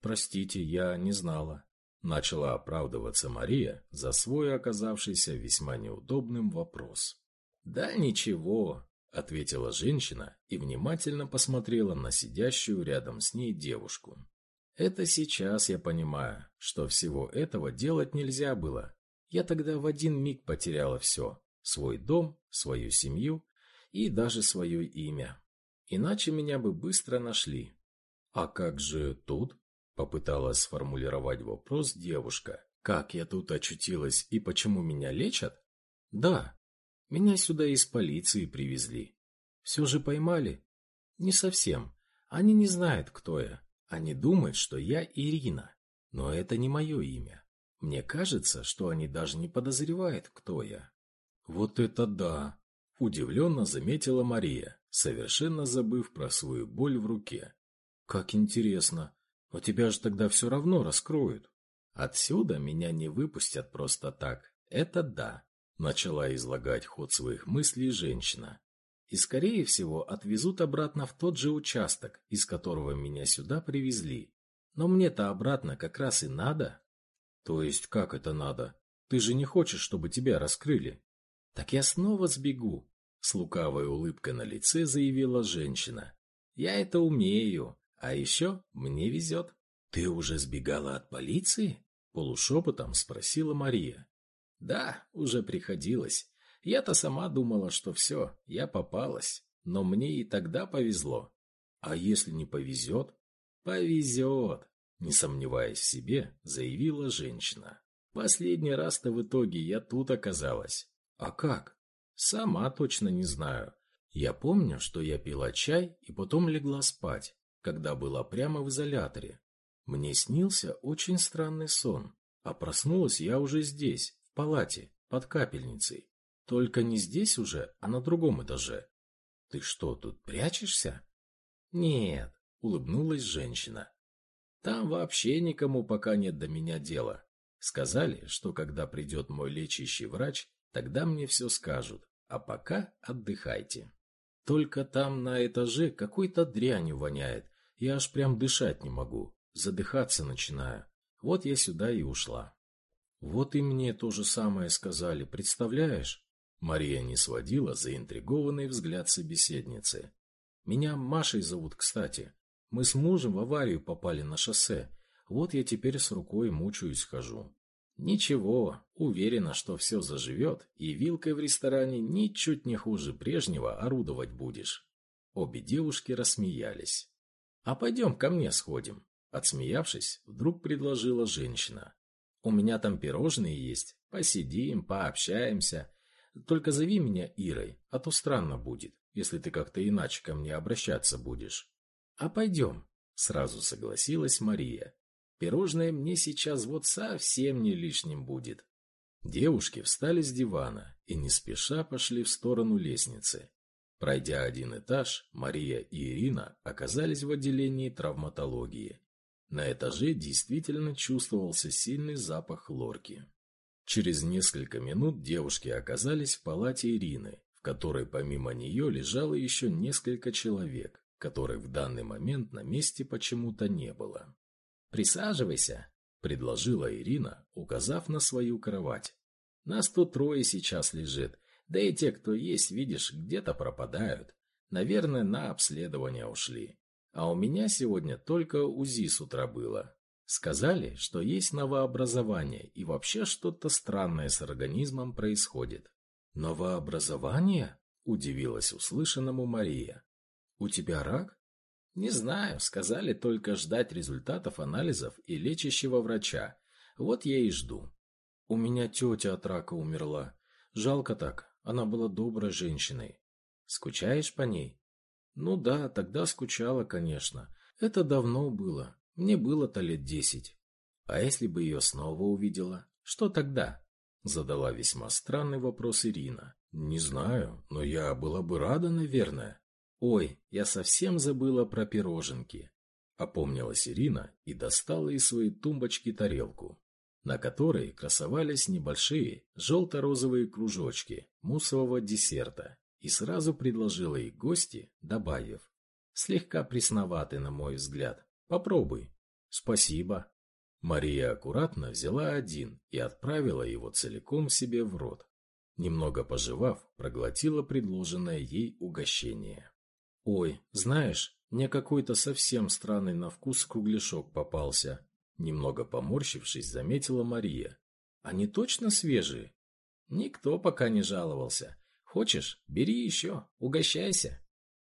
[SPEAKER 1] Простите, я не знала. Начала оправдываться Мария за свой оказавшийся весьма неудобным вопрос. Да ничего, ответила женщина и внимательно посмотрела на сидящую рядом с ней девушку. Это сейчас я понимаю, что всего этого делать нельзя было. Я тогда в один миг потеряла все: свой дом, свою семью и даже свое имя. Иначе меня бы быстро нашли. А как же тут? Попыталась сформулировать вопрос девушка. Как я тут очутилась и почему меня лечат? Да, меня сюда из полиции привезли. Все же поймали? Не совсем. Они не знают, кто я. Они думают, что я Ирина. Но это не мое имя. Мне кажется, что они даже не подозревают, кто я. Вот это да! Удивленно заметила Мария, совершенно забыв про свою боль в руке. Как интересно. Но тебя же тогда все равно раскроют. Отсюда меня не выпустят просто так. Это да. Начала излагать ход своих мыслей женщина. И, скорее всего, отвезут обратно в тот же участок, из которого меня сюда привезли. Но мне-то обратно как раз и надо. То есть, как это надо? Ты же не хочешь, чтобы тебя раскрыли? Так я снова сбегу. С лукавой улыбкой на лице заявила женщина. Я это умею. А еще мне везет. Ты уже сбегала от полиции? Полушепотом спросила Мария. Да, уже приходилось. Я-то сама думала, что все, я попалась. Но мне и тогда повезло. А если не повезет? Повезет, не сомневаясь в себе, заявила женщина. Последний раз-то в итоге я тут оказалась. А как? Сама точно не знаю. Я помню, что я пила чай и потом легла спать, когда была прямо в изоляторе. Мне снился очень странный сон, а проснулась я уже здесь, палате, под капельницей. Только не здесь уже, а на другом этаже. Ты что, тут прячешься? Нет, улыбнулась женщина. Там вообще никому пока нет до меня дела. Сказали, что когда придет мой лечащий врач, тогда мне все скажут, а пока отдыхайте. Только там на этаже какой-то дрянью воняет, я аж прям дышать не могу, задыхаться начинаю. Вот я сюда и ушла. Вот и мне то же самое сказали, представляешь? Мария не сводила заинтригованный взгляд собеседницы. Меня Машей зовут, кстати. Мы с мужем в аварию попали на шоссе. Вот я теперь с рукой мучаюсь хожу. Ничего, уверена, что все заживет, и вилкой в ресторане ничуть не хуже прежнего орудовать будешь. Обе девушки рассмеялись. А пойдем ко мне сходим. Отсмеявшись, вдруг предложила женщина. У меня там пирожные есть. Посидим, пообщаемся. Только зови меня Ирой, а то странно будет, если ты как-то иначе ко мне обращаться будешь. А пойдем, сразу согласилась Мария. Пирожное мне сейчас вот совсем не лишним будет. Девушки встали с дивана и не спеша пошли в сторону лестницы. Пройдя один этаж, Мария и Ирина оказались в отделении травматологии. На этаже действительно чувствовался сильный запах хлорки. Через несколько минут девушки оказались в палате Ирины, в которой помимо нее лежало еще несколько человек, которых в данный момент на месте почему-то не было. «Присаживайся», — предложила Ирина, указав на свою кровать. «Нас тут трое сейчас лежит, да и те, кто есть, видишь, где-то пропадают. Наверное, на обследование ушли. А у меня сегодня только УЗИ с утра было. Сказали, что есть новообразование и вообще что-то странное с организмом происходит. «Новообразование?» – удивилась услышанному Мария. «У тебя рак?» Не знаю, сказали только ждать результатов анализов и лечащего врача. Вот я и жду. У меня тетя от рака умерла. Жалко так, она была доброй женщиной. Скучаешь по ней? Ну да, тогда скучала, конечно. Это давно было. Мне было-то лет десять. А если бы ее снова увидела, что тогда? Задала весьма странный вопрос Ирина. Не знаю, но я была бы рада, наверное. «Ой, я совсем забыла про пироженки!» Опомнилась Ирина и достала из своей тумбочки тарелку, на которой красовались небольшие желто-розовые кружочки муссового десерта, и сразу предложила их гости, добавив. «Слегка пресноваты, на мой взгляд. Попробуй». «Спасибо». Мария аккуратно взяла один и отправила его целиком себе в рот. Немного пожевав, проглотила предложенное ей угощение. «Ой, знаешь, мне какой-то совсем странный на вкус кругляшок попался». Немного поморщившись, заметила Мария. «Они точно свежие?» «Никто пока не жаловался. Хочешь, бери еще, угощайся».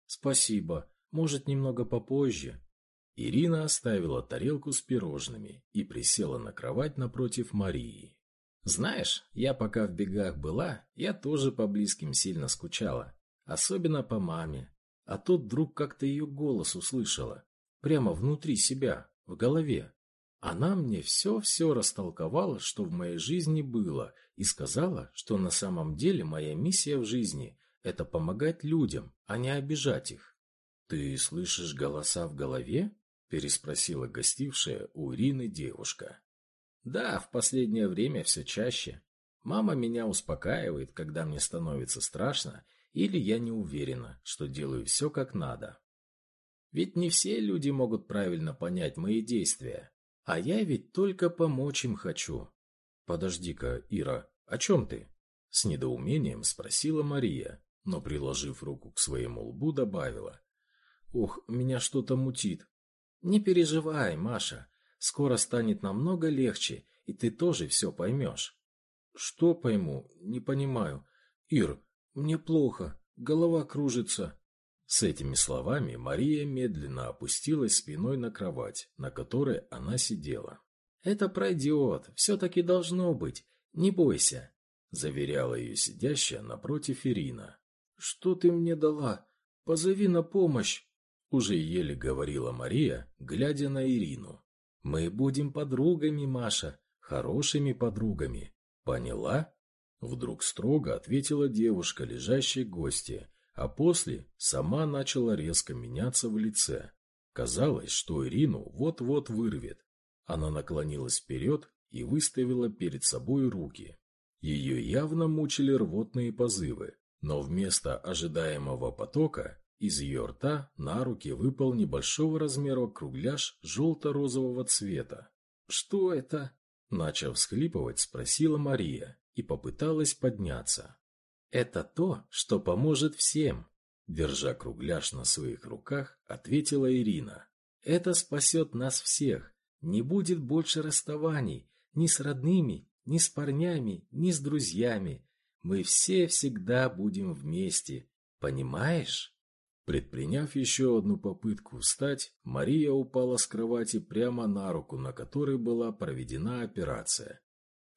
[SPEAKER 1] «Спасибо. Может, немного попозже». Ирина оставила тарелку с пирожными и присела на кровать напротив Марии. «Знаешь, я пока в бегах была, я тоже по близким сильно скучала. Особенно по маме. А тут вдруг как-то ее голос услышала. Прямо внутри себя, в голове. Она мне все-все растолковала, что в моей жизни было, и сказала, что на самом деле моя миссия в жизни – это помогать людям, а не обижать их. «Ты слышишь голоса в голове?» – переспросила гостившая у Ирины девушка. «Да, в последнее время все чаще. Мама меня успокаивает, когда мне становится страшно, или я не уверена, что делаю все как надо. Ведь не все люди могут правильно понять мои действия, а я ведь только помочь им хочу. Подожди-ка, Ира, о чем ты? С недоумением спросила Мария, но, приложив руку к своему лбу, добавила. Ох, меня что-то мутит. Не переживай, Маша, скоро станет намного легче, и ты тоже все поймешь. Что пойму? Не понимаю. Ир, «Мне плохо, голова кружится». С этими словами Мария медленно опустилась спиной на кровать, на которой она сидела. «Это пройдет, все-таки должно быть, не бойся», — заверяла ее сидящая напротив Ирина. «Что ты мне дала? Позови на помощь!» Уже еле говорила Мария, глядя на Ирину. «Мы будем подругами, Маша, хорошими подругами. Поняла?» Вдруг строго ответила девушка, лежащей гости, а после сама начала резко меняться в лице. Казалось, что Ирину вот-вот вырвет. Она наклонилась вперед и выставила перед собой руки. Ее явно мучили рвотные позывы, но вместо ожидаемого потока из ее рта на руки выпал небольшого размера кругляш желто-розового цвета. «Что это?» Начав всхлипывать, спросила Мария и попыталась подняться. «Это то, что поможет всем», — держа кругляш на своих руках, ответила Ирина. «Это спасет нас всех. Не будет больше расставаний ни с родными, ни с парнями, ни с друзьями. Мы все всегда будем вместе. Понимаешь?» Предприняв еще одну попытку встать, Мария упала с кровати прямо на руку, на которой была проведена операция.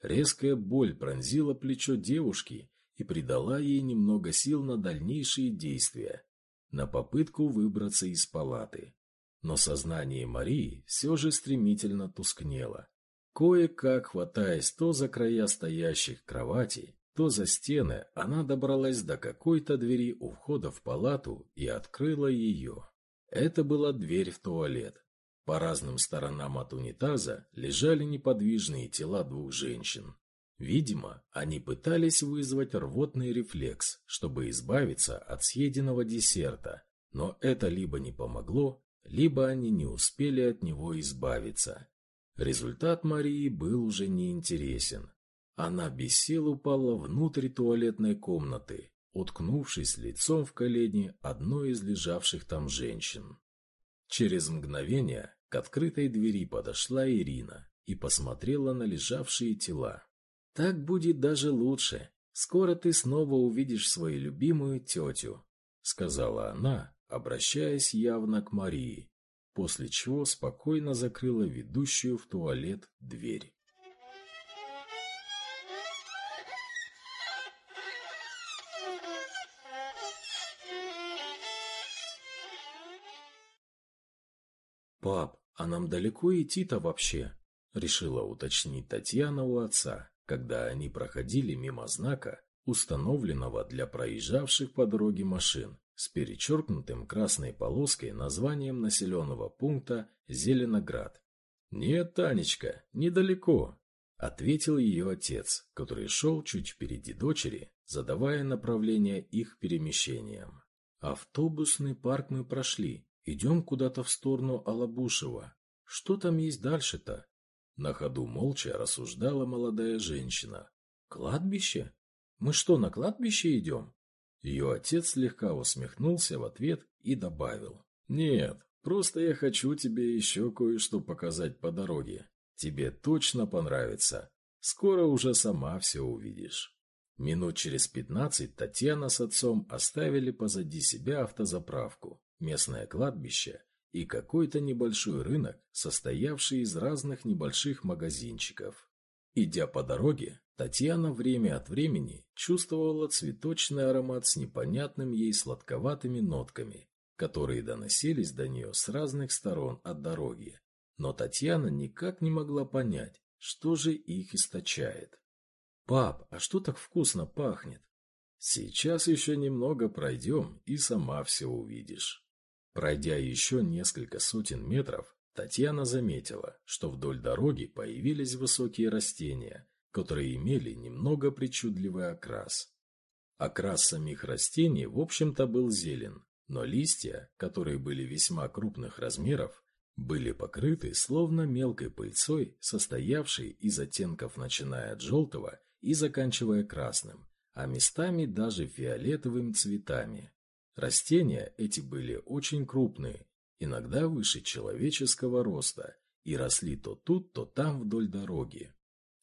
[SPEAKER 1] Резкая боль пронзила плечо девушки и придала ей немного сил на дальнейшие действия, на попытку выбраться из палаты. Но сознание Марии все же стремительно тускнело. Кое-как, хватаясь то за края стоящих кроватей, то за стены она добралась до какой-то двери у входа в палату и открыла ее. Это была дверь в туалет. По разным сторонам от унитаза лежали неподвижные тела двух женщин. Видимо, они пытались вызвать рвотный рефлекс, чтобы избавиться от съеденного десерта, но это либо не помогло, либо они не успели от него избавиться. Результат Марии был уже неинтересен. Она без сил упала внутрь туалетной комнаты, уткнувшись лицом в колени одной из лежавших там женщин. Через мгновение к открытой двери подошла Ирина и посмотрела на лежавшие тела. «Так будет даже лучше. Скоро ты снова увидишь свою любимую тетю», — сказала она, обращаясь явно к Марии, после чего спокойно закрыла ведущую в туалет дверь. «Пап, а нам далеко идти-то вообще?» — решила уточнить Татьяна у отца, когда они проходили мимо знака, установленного для проезжавших по дороге машин, с перечеркнутым красной полоской названием населенного пункта Зеленоград. «Нет, Танечка, недалеко», — ответил ее отец, который шел чуть впереди дочери, задавая направление их перемещениям. «Автобусный парк мы прошли, Идем куда-то в сторону Алабушева. Что там есть дальше-то? На ходу молча рассуждала молодая женщина. Кладбище? Мы что, на кладбище идем? Ее отец слегка усмехнулся в ответ и добавил. Нет, просто я хочу тебе еще кое-что показать по дороге. Тебе точно понравится. Скоро уже сама все увидишь. Минут через пятнадцать Татьяна с отцом оставили позади себя автозаправку местное кладбище и какой-то небольшой рынок, состоявший из разных небольших магазинчиков. Идя по дороге, Татьяна время от времени чувствовала цветочный аромат с непонятным ей сладковатыми нотками, которые доносились до нее с разных сторон от дороги. Но Татьяна никак не могла понять, что же их источает. «Пап, а что так вкусно пахнет?» «Сейчас еще немного пройдем, и сама все увидишь». Пройдя еще несколько сотен метров, Татьяна заметила, что вдоль дороги появились высокие растения, которые имели немного причудливый окрас. Окрас самих растений, в общем-то, был зелен, но листья, которые были весьма крупных размеров, были покрыты словно мелкой пыльцой, состоявшей из оттенков начиная от желтого и заканчивая красным, а местами даже фиолетовыми цветами. Растения эти были очень крупные, иногда выше человеческого роста, и росли то тут, то там вдоль дороги.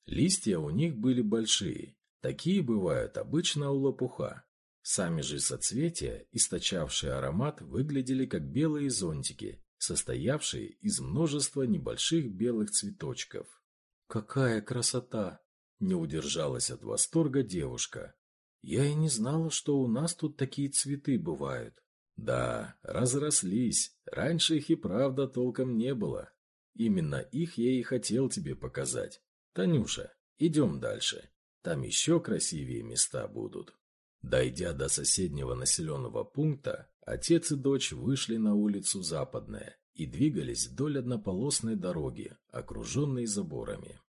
[SPEAKER 1] Листья у них были большие, такие бывают обычно у лопуха. Сами же соцветия, источавшие аромат, выглядели как белые зонтики, состоявшие из множества небольших белых цветочков. «Какая красота!» – не удержалась от восторга девушка. Я и не знала, что у нас тут такие цветы бывают. Да, разрослись. Раньше их и правда толком не было. Именно их я и хотел тебе показать. Танюша, идем дальше. Там еще красивее места будут. Дойдя до соседнего населенного пункта, отец и дочь вышли на улицу Западная и двигались вдоль однополосной дороги, окруженной заборами.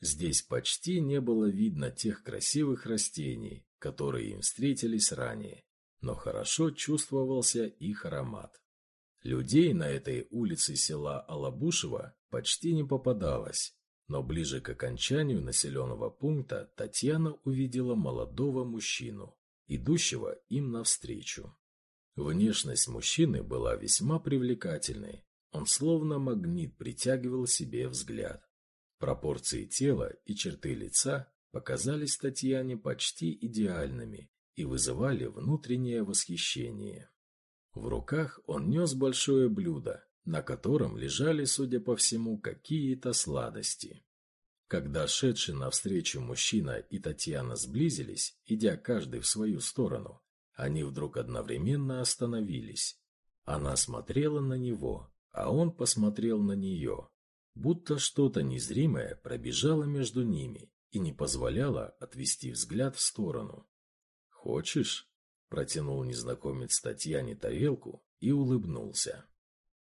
[SPEAKER 1] Здесь почти не было видно тех красивых растений, которые им встретились ранее, но хорошо чувствовался их аромат. Людей на этой улице села Алабушева почти не попадалось, но ближе к окончанию населенного пункта Татьяна увидела молодого мужчину, идущего им навстречу. Внешность мужчины была весьма привлекательной, он словно магнит притягивал себе взгляд. Пропорции тела и черты лица показались Татьяне почти идеальными и вызывали внутреннее восхищение. В руках он нес большое блюдо, на котором лежали, судя по всему, какие-то сладости. Когда шедший навстречу мужчина и Татьяна сблизились, идя каждый в свою сторону, они вдруг одновременно остановились. Она смотрела на него, а он посмотрел на нее, будто что-то незримое пробежало между ними и не позволяло отвести взгляд в сторону. «Хочешь?» – протянул незнакомец Татьяне тарелку и улыбнулся.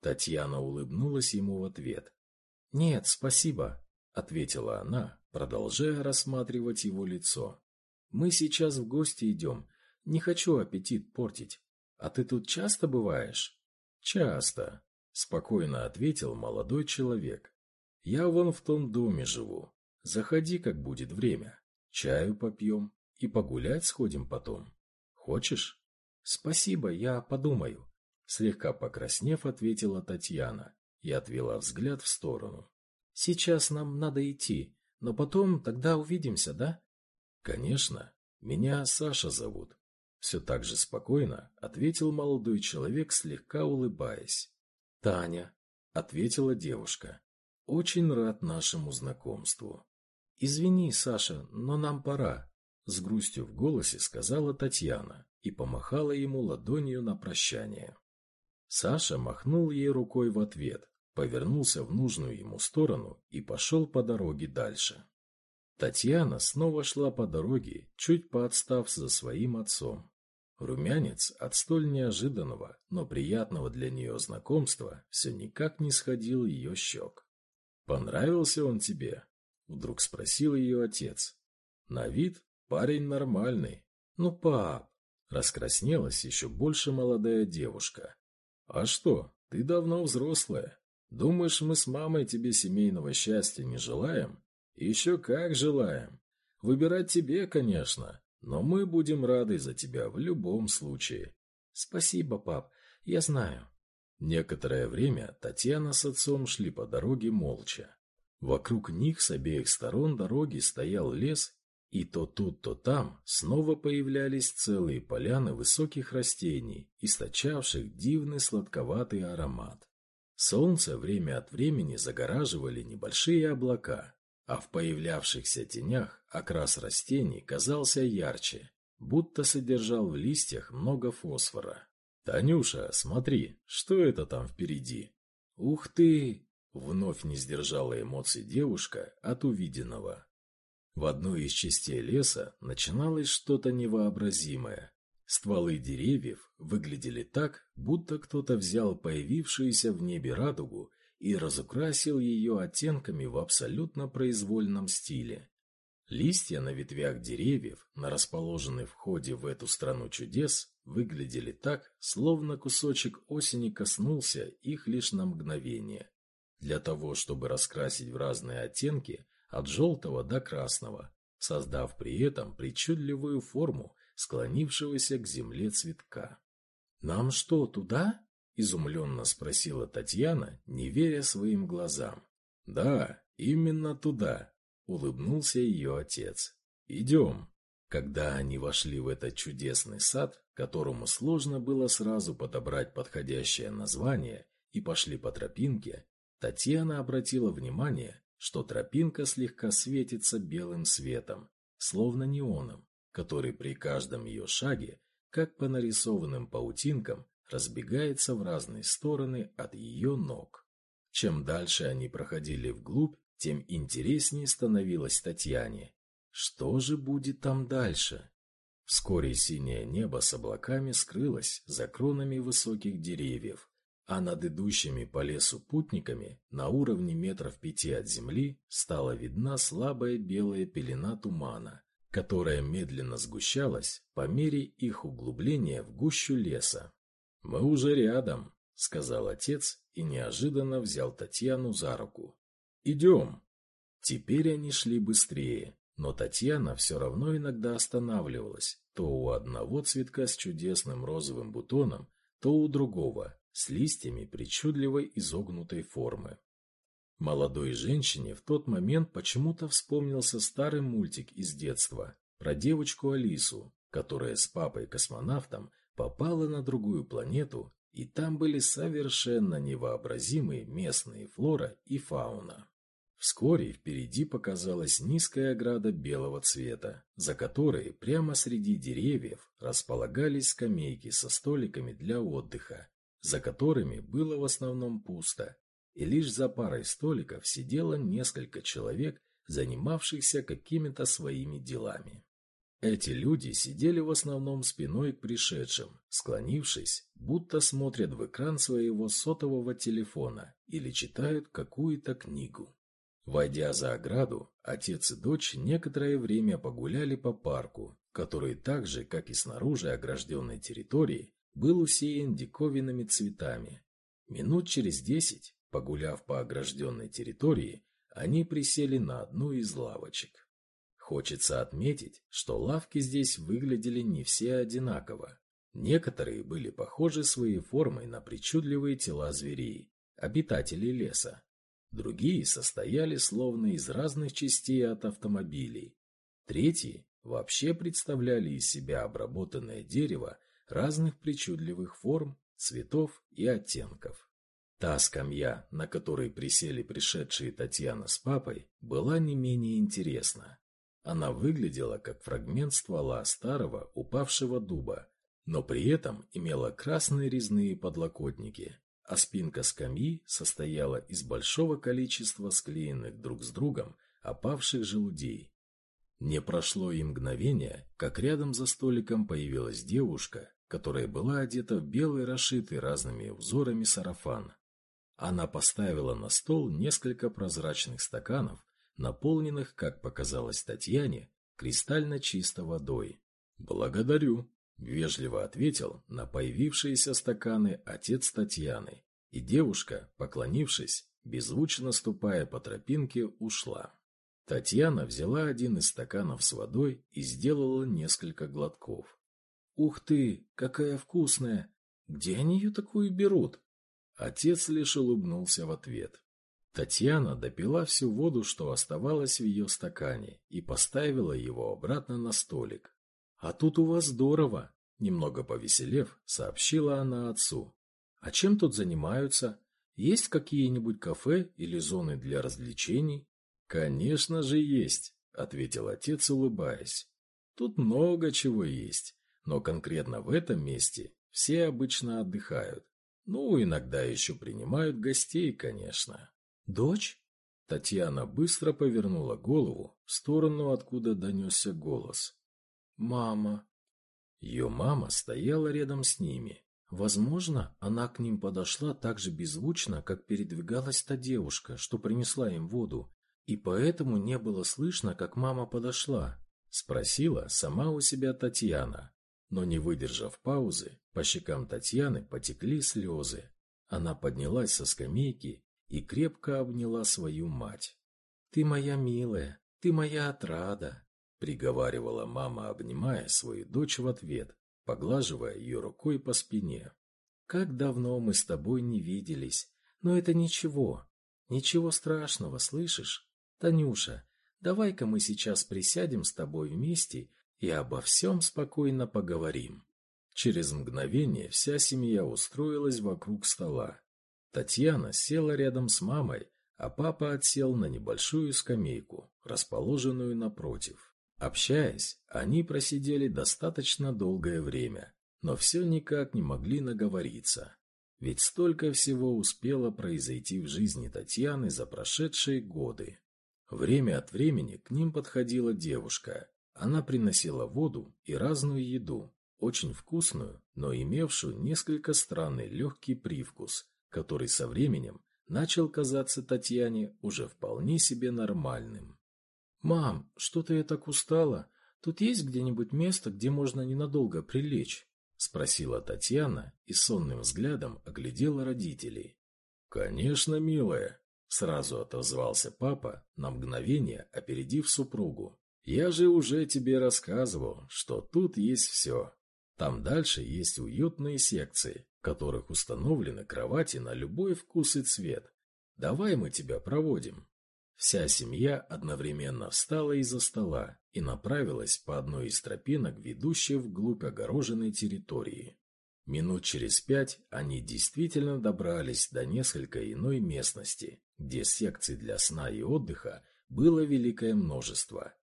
[SPEAKER 1] Татьяна улыбнулась ему в ответ. «Нет, спасибо», – ответила она, продолжая рассматривать его лицо. «Мы сейчас в гости идем. Не хочу аппетит портить. А ты тут часто бываешь?» «Часто», – спокойно ответил молодой человек. «Я вон в том доме живу. Заходи, как будет время. Чаю попьем и погулять сходим потом. Хочешь? Спасибо, я подумаю. Слегка покраснев, ответила Татьяна и отвела взгляд в сторону. Сейчас нам надо идти, но потом тогда увидимся, да? Конечно. Меня Саша зовут. Все так же спокойно ответил молодой человек, слегка улыбаясь. Таня, ответила девушка. Очень рад нашему знакомству. Извини, Саша, но нам пора. С грустью в голосе сказала Татьяна и помахала ему ладонью на прощание. Саша махнул ей рукой в ответ, повернулся в нужную ему сторону и пошел по дороге дальше. Татьяна снова шла по дороге, чуть поотстав за своим отцом. Румянец от столь неожиданного, но приятного для нее знакомства все никак не сходил ее щек. «Понравился он тебе?» — вдруг спросил ее отец. «На вид парень нормальный. Ну, пап!» — раскраснелась еще больше молодая девушка. «А что, ты давно взрослая. Думаешь, мы с мамой тебе семейного счастья не желаем? Еще как желаем. Выбирать тебе, конечно, но мы будем рады за тебя в любом случае». «Спасибо, пап, я знаю». Некоторое время Татьяна с отцом шли по дороге молча. Вокруг них с обеих сторон дороги стоял лес, и то тут, то там снова появлялись целые поляны высоких растений, источавших дивный сладковатый аромат. Солнце время от времени загораживали небольшие облака, а в появлявшихся тенях окрас растений казался ярче, будто содержал в листьях много фосфора. «Танюша, смотри, что это там впереди?» «Ух ты!» Вновь не сдержала эмоций девушка от увиденного. В одной из частей леса начиналось что-то невообразимое. Стволы деревьев выглядели так, будто кто-то взял появившуюся в небе радугу и разукрасил ее оттенками в абсолютно произвольном стиле. Листья на ветвях деревьев, на расположенной входе в эту страну чудес, выглядели так, словно кусочек осени коснулся их лишь на мгновение для того, чтобы раскрасить в разные оттенки от желтого до красного, создав при этом причудливую форму склонившегося к земле цветка. «Нам что, туда?» – изумленно спросила Татьяна, не веря своим глазам. «Да, именно туда», – улыбнулся ее отец. «Идем». Когда они вошли в этот чудесный сад, которому сложно было сразу подобрать подходящее название, и пошли по тропинке, Татьяна обратила внимание, что тропинка слегка светится белым светом, словно неоном, который при каждом ее шаге, как по нарисованным паутинкам, разбегается в разные стороны от ее ног. Чем дальше они проходили вглубь, тем интереснее становилось Татьяне. Что же будет там дальше? Вскоре синее небо с облаками скрылось за кронами высоких деревьев, а над идущими по лесу путниками на уровне метров пяти от земли стала видна слабая белая пелена тумана, которая медленно сгущалась по мере их углубления в гущу леса. «Мы уже рядом», — сказал отец и неожиданно взял Татьяну за руку. «Идем». Теперь они шли быстрее, но Татьяна все равно иногда останавливалась, то у одного цветка с чудесным розовым бутоном, то у другого, с листьями причудливой изогнутой формы. Молодой женщине в тот момент почему-то вспомнился старый мультик из детства про девочку Алису, которая с папой-космонавтом попала на другую планету, и там были совершенно невообразимые местные флора и фауна. Вскоре впереди показалась низкая ограда белого цвета, за которой прямо среди деревьев располагались скамейки со столиками для отдыха за которыми было в основном пусто, и лишь за парой столиков сидело несколько человек, занимавшихся какими-то своими делами. Эти люди сидели в основном спиной к пришедшим, склонившись, будто смотрят в экран своего сотового телефона или читают какую-то книгу. Войдя за ограду, отец и дочь некоторое время погуляли по парку, который так же, как и снаружи огражденной территории, был усеян диковинными цветами. Минут через десять, погуляв по огражденной территории, они присели на одну из лавочек. Хочется отметить, что лавки здесь выглядели не все одинаково. Некоторые были похожи своей формой на причудливые тела зверей, обитателей леса. Другие состояли словно из разных частей от автомобилей. Третьи вообще представляли из себя обработанное дерево разных причудливых форм, цветов и оттенков. Та скамья, на которой присели пришедшие Татьяна с папой, была не менее интересна. Она выглядела как фрагмент ствола старого упавшего дуба, но при этом имела красные резные подлокотники, а спинка скамьи состояла из большого количества склеенных друг с другом опавших желудей. Не прошло и мгновение, как рядом за столиком появилась девушка которая была одета в белый, расшитый разными узорами сарафан. Она поставила на стол несколько прозрачных стаканов, наполненных, как показалось Татьяне, кристально чистой водой. «Благодарю», — вежливо ответил на появившиеся стаканы отец Татьяны, и девушка, поклонившись, беззвучно ступая по тропинке, ушла. Татьяна взяла один из стаканов с водой и сделала несколько глотков. «Ух ты, какая вкусная! Где они ее такую берут?» Отец лишь улыбнулся в ответ. Татьяна допила всю воду, что оставалось в ее стакане, и поставила его обратно на столик. «А тут у вас здорово!» Немного повеселев, сообщила она отцу. «А чем тут занимаются? Есть какие-нибудь кафе или зоны для развлечений?» «Конечно же есть», — ответил отец, улыбаясь. «Тут много чего есть. Но конкретно в этом месте все обычно отдыхают. Ну, иногда еще принимают гостей, конечно. «Дочь?» Татьяна быстро повернула голову в сторону, откуда донесся голос. «Мама». Ее мама стояла рядом с ними. Возможно, она к ним подошла так же беззвучно, как передвигалась та девушка, что принесла им воду, и поэтому не было слышно, как мама подошла. Спросила сама у себя Татьяна. Но не выдержав паузы, по щекам Татьяны потекли слезы. Она поднялась со скамейки и крепко обняла свою мать. «Ты моя милая, ты моя отрада», — приговаривала мама, обнимая свою дочь в ответ, поглаживая ее рукой по спине. «Как давно мы с тобой не виделись, но это ничего, ничего страшного, слышишь? Танюша, давай-ка мы сейчас присядем с тобой вместе и обо всем спокойно поговорим. Через мгновение вся семья устроилась вокруг стола. Татьяна села рядом с мамой, а папа отсел на небольшую скамейку, расположенную напротив. Общаясь, они просидели достаточно долгое время, но все никак не могли наговориться. Ведь столько всего успело произойти в жизни Татьяны за прошедшие годы. Время от времени к ним подходила девушка, она приносила воду и разную еду, очень вкусную, но имевшую несколько странный легкий привкус, который со временем начал казаться Татьяне уже вполне себе нормальным.
[SPEAKER 4] «Мам, что-то я так устала. Тут есть где-нибудь место, где можно ненадолго прилечь?» — спросила Татьяна и сонным взглядом оглядела родителей.
[SPEAKER 1] «Конечно, милая», — сразу отозвался папа, на мгновение опередив супругу. «Я же уже тебе рассказывал, что тут есть все. Там дальше есть уютные секции, в которых установлены кровати на любой вкус и цвет. Давай мы тебя проводим». Вся семья одновременно встала из-за стола и направилась по одной из тропинок, ведущей вглубь огороженной территории. Минут через пять они действительно добрались до несколько иной местности, где секций для сна и отдыха было великое множество.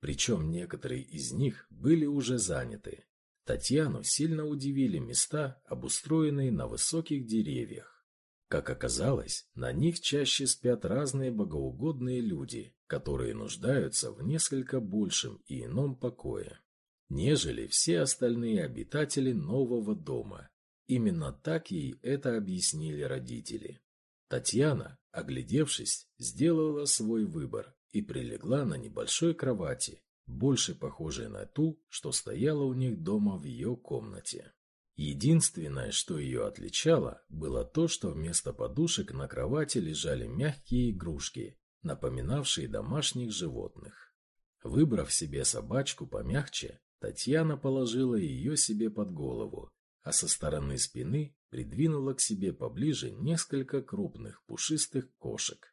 [SPEAKER 1] Причем некоторые из них были уже заняты. Татьяну сильно удивили места, обустроенные на высоких деревьях. Как оказалось, на них чаще спят разные богоугодные люди, которые нуждаются в несколько большем и ином покое, нежели все остальные обитатели нового дома. Именно так ей это объяснили родители. Татьяна, оглядевшись, сделала свой выбор и прилегла на небольшой кровати, больше похожей на ту, что стояла у них дома в ее комнате. Единственное, что ее отличало, было то, что вместо подушек на кровати лежали мягкие игрушки, напоминавшие домашних животных. Выбрав себе собачку помягче, Татьяна положила ее себе под голову, а со стороны спины придвинула к себе поближе несколько крупных пушистых кошек.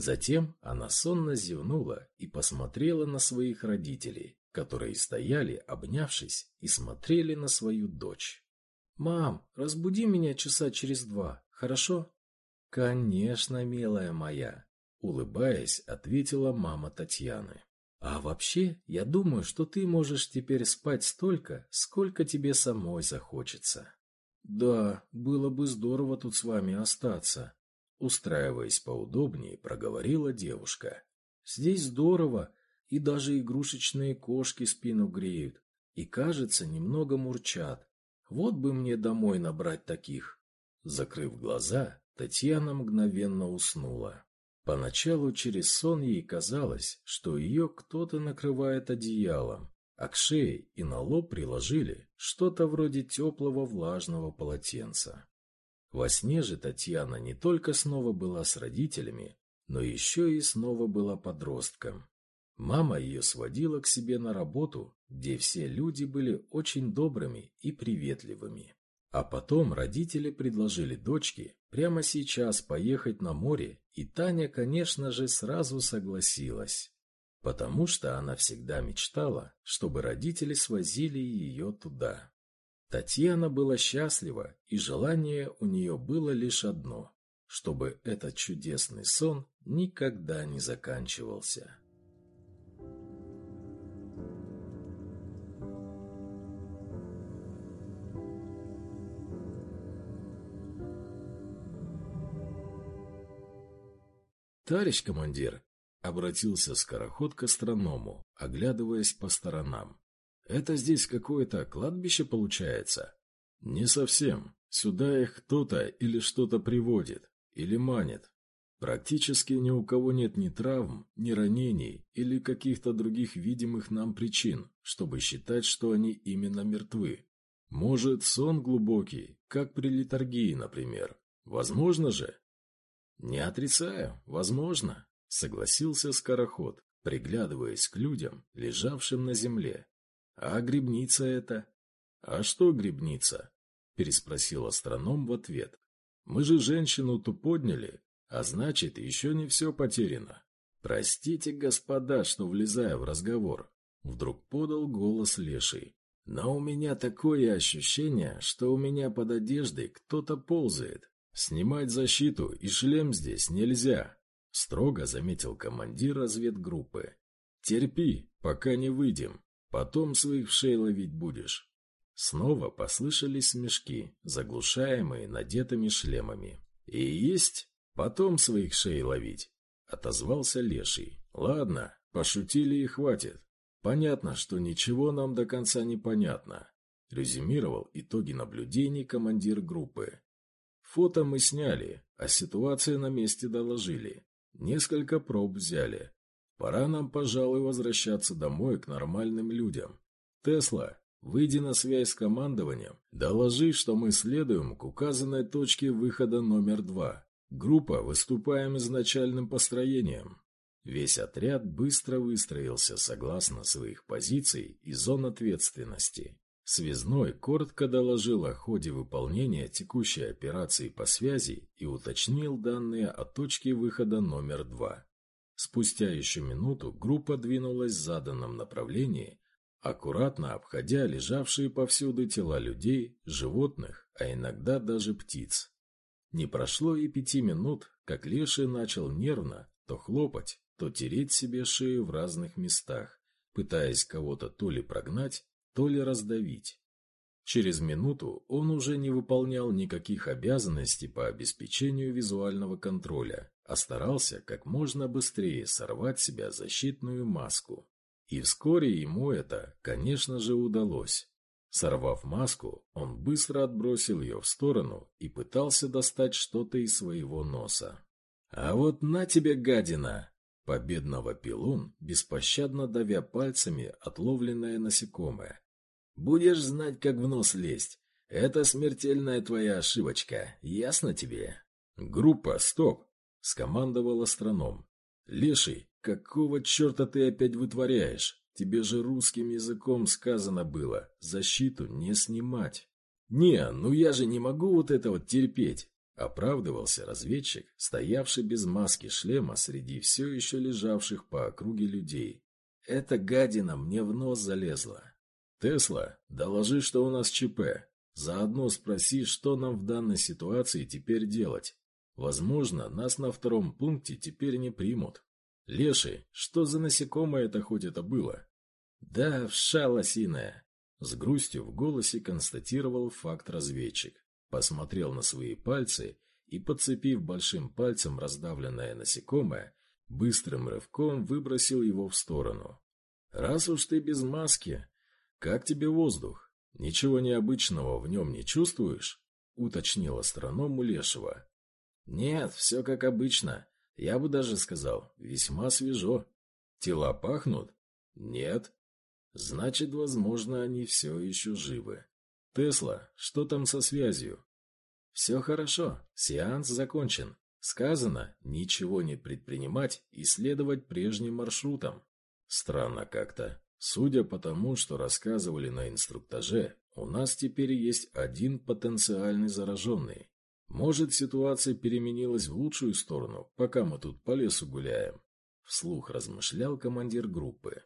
[SPEAKER 1] Затем она сонно зевнула и посмотрела на своих родителей, которые стояли, обнявшись, и смотрели на свою дочь. «Мам, разбуди меня часа через два, хорошо?» «Конечно, милая моя», — улыбаясь, ответила мама Татьяны. «А вообще, я думаю, что ты можешь теперь спать столько, сколько тебе самой захочется». «Да, было бы здорово тут с вами остаться», — устраиваясь поудобнее, проговорила девушка. «Здесь здорово, и даже игрушечные кошки спину греют, и, кажется, немного мурчат. Вот бы мне домой набрать таких. Закрыв глаза, Татьяна мгновенно уснула. Поначалу через сон ей казалось, что ее кто-то накрывает одеялом, а к шее и на лоб приложили что-то вроде теплого влажного полотенца. Во сне же Татьяна не только снова была с родителями, но еще и снова была подростком. Мама ее сводила к себе на работу, где все люди были очень добрыми и приветливыми. А потом родители предложили дочке прямо сейчас поехать на море, и Таня, конечно же, сразу согласилась. Потому что она всегда мечтала, чтобы родители свозили ее туда. Татьяна была счастлива, и желание у нее было лишь одно – чтобы этот чудесный сон никогда не заканчивался. «Товарищ командир!» — обратился скороход к астроному, оглядываясь по сторонам. «Это здесь какое-то кладбище получается?» «Не совсем. Сюда их кто-то или что-то приводит, или манит. Практически ни у кого нет ни травм, ни ранений или каких-то других видимых нам причин, чтобы считать, что они именно мертвы. Может, сон глубокий, как при литургии, например. Возможно же?» «Не отрицаю, возможно», — согласился Скороход, приглядываясь к людям, лежавшим на земле. «А грибница это?» «А что грибница?» — переспросил астроном в ответ. «Мы же женщину-то подняли, а значит, еще не все потеряно. Простите, господа, что влезаю в разговор», — вдруг подал голос Леший. «Но у меня такое ощущение, что у меня под одеждой кто-то ползает. «Снимать защиту и шлем здесь нельзя», — строго заметил командир разведгруппы. «Терпи, пока не выйдем. Потом своих в ловить будешь». Снова послышались смешки, заглушаемые надетыми шлемами. «И есть? Потом своих шей ловить», — отозвался Леший. «Ладно, пошутили и хватит. Понятно, что ничего нам до конца не понятно», — резюмировал итоги наблюдений командир группы. Фото мы сняли, а ситуацию на месте доложили. Несколько проб взяли. Пора нам, пожалуй, возвращаться домой к нормальным людям. Тесла, выйди на связь с командованием, доложи, что мы следуем к указанной точке выхода номер два. Группа выступаем изначальным построением. Весь отряд быстро выстроился согласно своих позиций и зон ответственности. Связной коротко доложил о ходе выполнения текущей операции по связи и уточнил данные о точке выхода номер два. Спустя еще минуту группа двинулась в заданном направлении, аккуратно обходя лежавшие повсюду тела людей, животных, а иногда даже птиц. Не прошло и пяти минут, как Леший начал нервно то хлопать, то тереть себе шею в разных местах, пытаясь кого-то то ли прогнать, то ли раздавить. Через минуту он уже не выполнял никаких обязанностей по обеспечению визуального контроля, а старался как можно быстрее сорвать себя защитную маску. И вскоре ему это, конечно же, удалось. Сорвав маску, он быстро отбросил ее в сторону и пытался достать что-то из своего носа. «А вот на тебе, гадина!» Победного пилун, беспощадно давя пальцами отловленное насекомое. «Будешь знать, как в нос лезть. Это смертельная твоя ошибочка, ясно тебе?» «Группа, стоп!» — скомандовал астроном. «Леший, какого черта ты опять вытворяешь? Тебе же русским языком сказано было, защиту не снимать». «Не, ну я же не могу вот это вот терпеть. Оправдывался разведчик, стоявший без маски шлема среди все еще лежавших по округе людей. «Эта гадина мне в нос залезла. Тесла, доложи, что у нас ЧП. Заодно спроси, что нам в данной ситуации теперь делать. Возможно, нас на втором пункте теперь не примут. Леший, что за насекомое это хоть это было?» «Да, вша лосиная!» С грустью в голосе констатировал факт разведчик посмотрел на свои пальцы и, подцепив большим пальцем раздавленное насекомое, быстрым рывком выбросил его в сторону. «Раз уж ты без маски, как тебе воздух? Ничего необычного в нем не чувствуешь?» — уточнил астроном у Лешего. «Нет, все как обычно. Я бы даже сказал, весьма свежо. Тела пахнут? Нет. Значит, возможно, они все еще живы. «Тесла, что там со связью?» «Все хорошо, сеанс закончен. Сказано, ничего не предпринимать и следовать прежним маршрутам». Странно как-то. Судя по тому, что рассказывали на инструктаже, у нас теперь есть один потенциальный зараженный. Может, ситуация переменилась в лучшую сторону, пока мы тут по лесу гуляем? Вслух размышлял командир группы.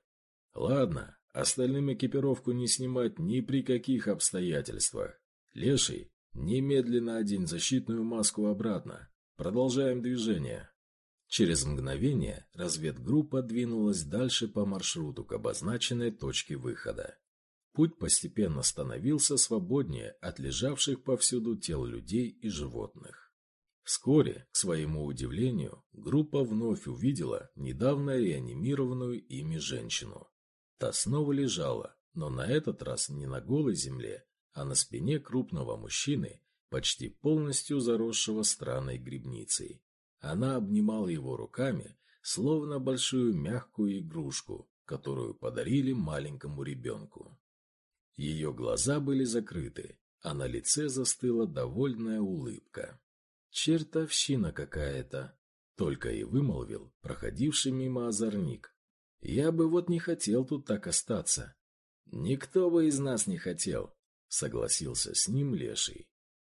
[SPEAKER 1] Ладно, Остальным экипировку не снимать ни при каких обстоятельствах. Леший, немедленно одень защитную маску обратно. Продолжаем движение. Через мгновение разведгруппа двинулась дальше по маршруту к обозначенной точке выхода. Путь постепенно становился свободнее от лежавших повсюду тел людей и животных. Вскоре, к своему удивлению, группа вновь увидела недавно реанимированную ими женщину. Та снова лежала, но на этот раз не на голой земле, а на спине крупного мужчины, почти полностью заросшего странной грибницей. Она обнимала его руками, словно большую мягкую игрушку, которую подарили маленькому ребенку. Ее глаза были закрыты, а на лице застыла довольная улыбка. «Чертовщина какая-то!» — только и вымолвил проходивший мимо озорник, я бы вот не хотел тут так остаться. Никто бы из нас не хотел, согласился с ним Леший.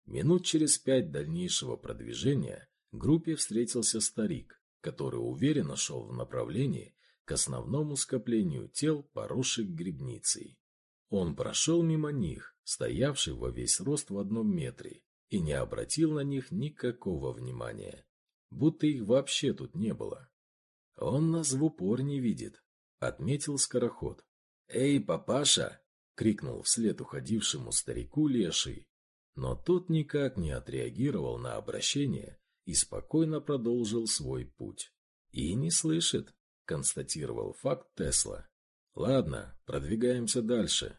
[SPEAKER 1] Минут через пять дальнейшего продвижения группе встретился старик, который уверенно шел в направлении к основному скоплению тел, поросших грибницей. Он прошел мимо них, стоявший во весь рост в одном метре, и не обратил на них никакого внимания, будто их вообще тут не было. «Он нас в упор не видит», — отметил скороход. «Эй, папаша!» — крикнул вслед уходившему старику леший. Но тот никак не отреагировал на обращение и спокойно продолжил свой путь. «И не слышит», — констатировал факт Тесла. «Ладно, продвигаемся дальше», —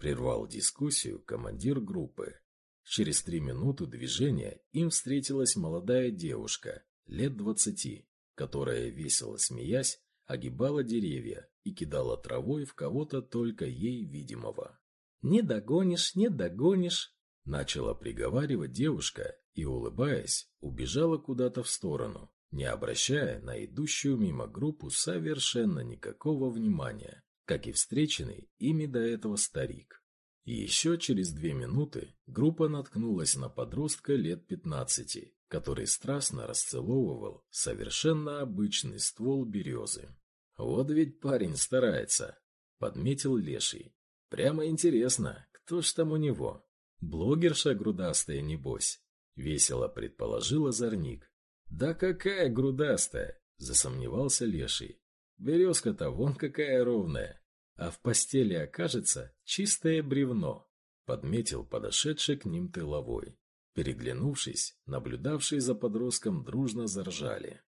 [SPEAKER 1] прервал дискуссию командир группы. Через три минуты движения им встретилась молодая девушка, лет двадцати, которая, весело смеясь, огибала деревья и кидала травой в кого-то только ей видимого.
[SPEAKER 4] «Не догонишь, не догонишь!»
[SPEAKER 1] Начала приговаривать девушка и, улыбаясь, убежала куда-то в сторону, не обращая на идущую мимо группу совершенно никакого внимания, как и встреченный ими до этого старик. еще через две минуты группа наткнулась на подростка лет пятнадцати, который страстно расцеловывал совершенно обычный ствол березы. «Вот ведь парень старается», — подметил Леший. «Прямо интересно, кто ж там у него?» «Блогерша грудастая, небось», — весело предположил озорник. «Да какая грудастая?» — засомневался Леший. «Березка-то вон какая ровная, а в постели окажется чистое бревно», — подметил подошедший к ним тыловой. Переглянувшись, наблюдавшие за подростком дружно заржали.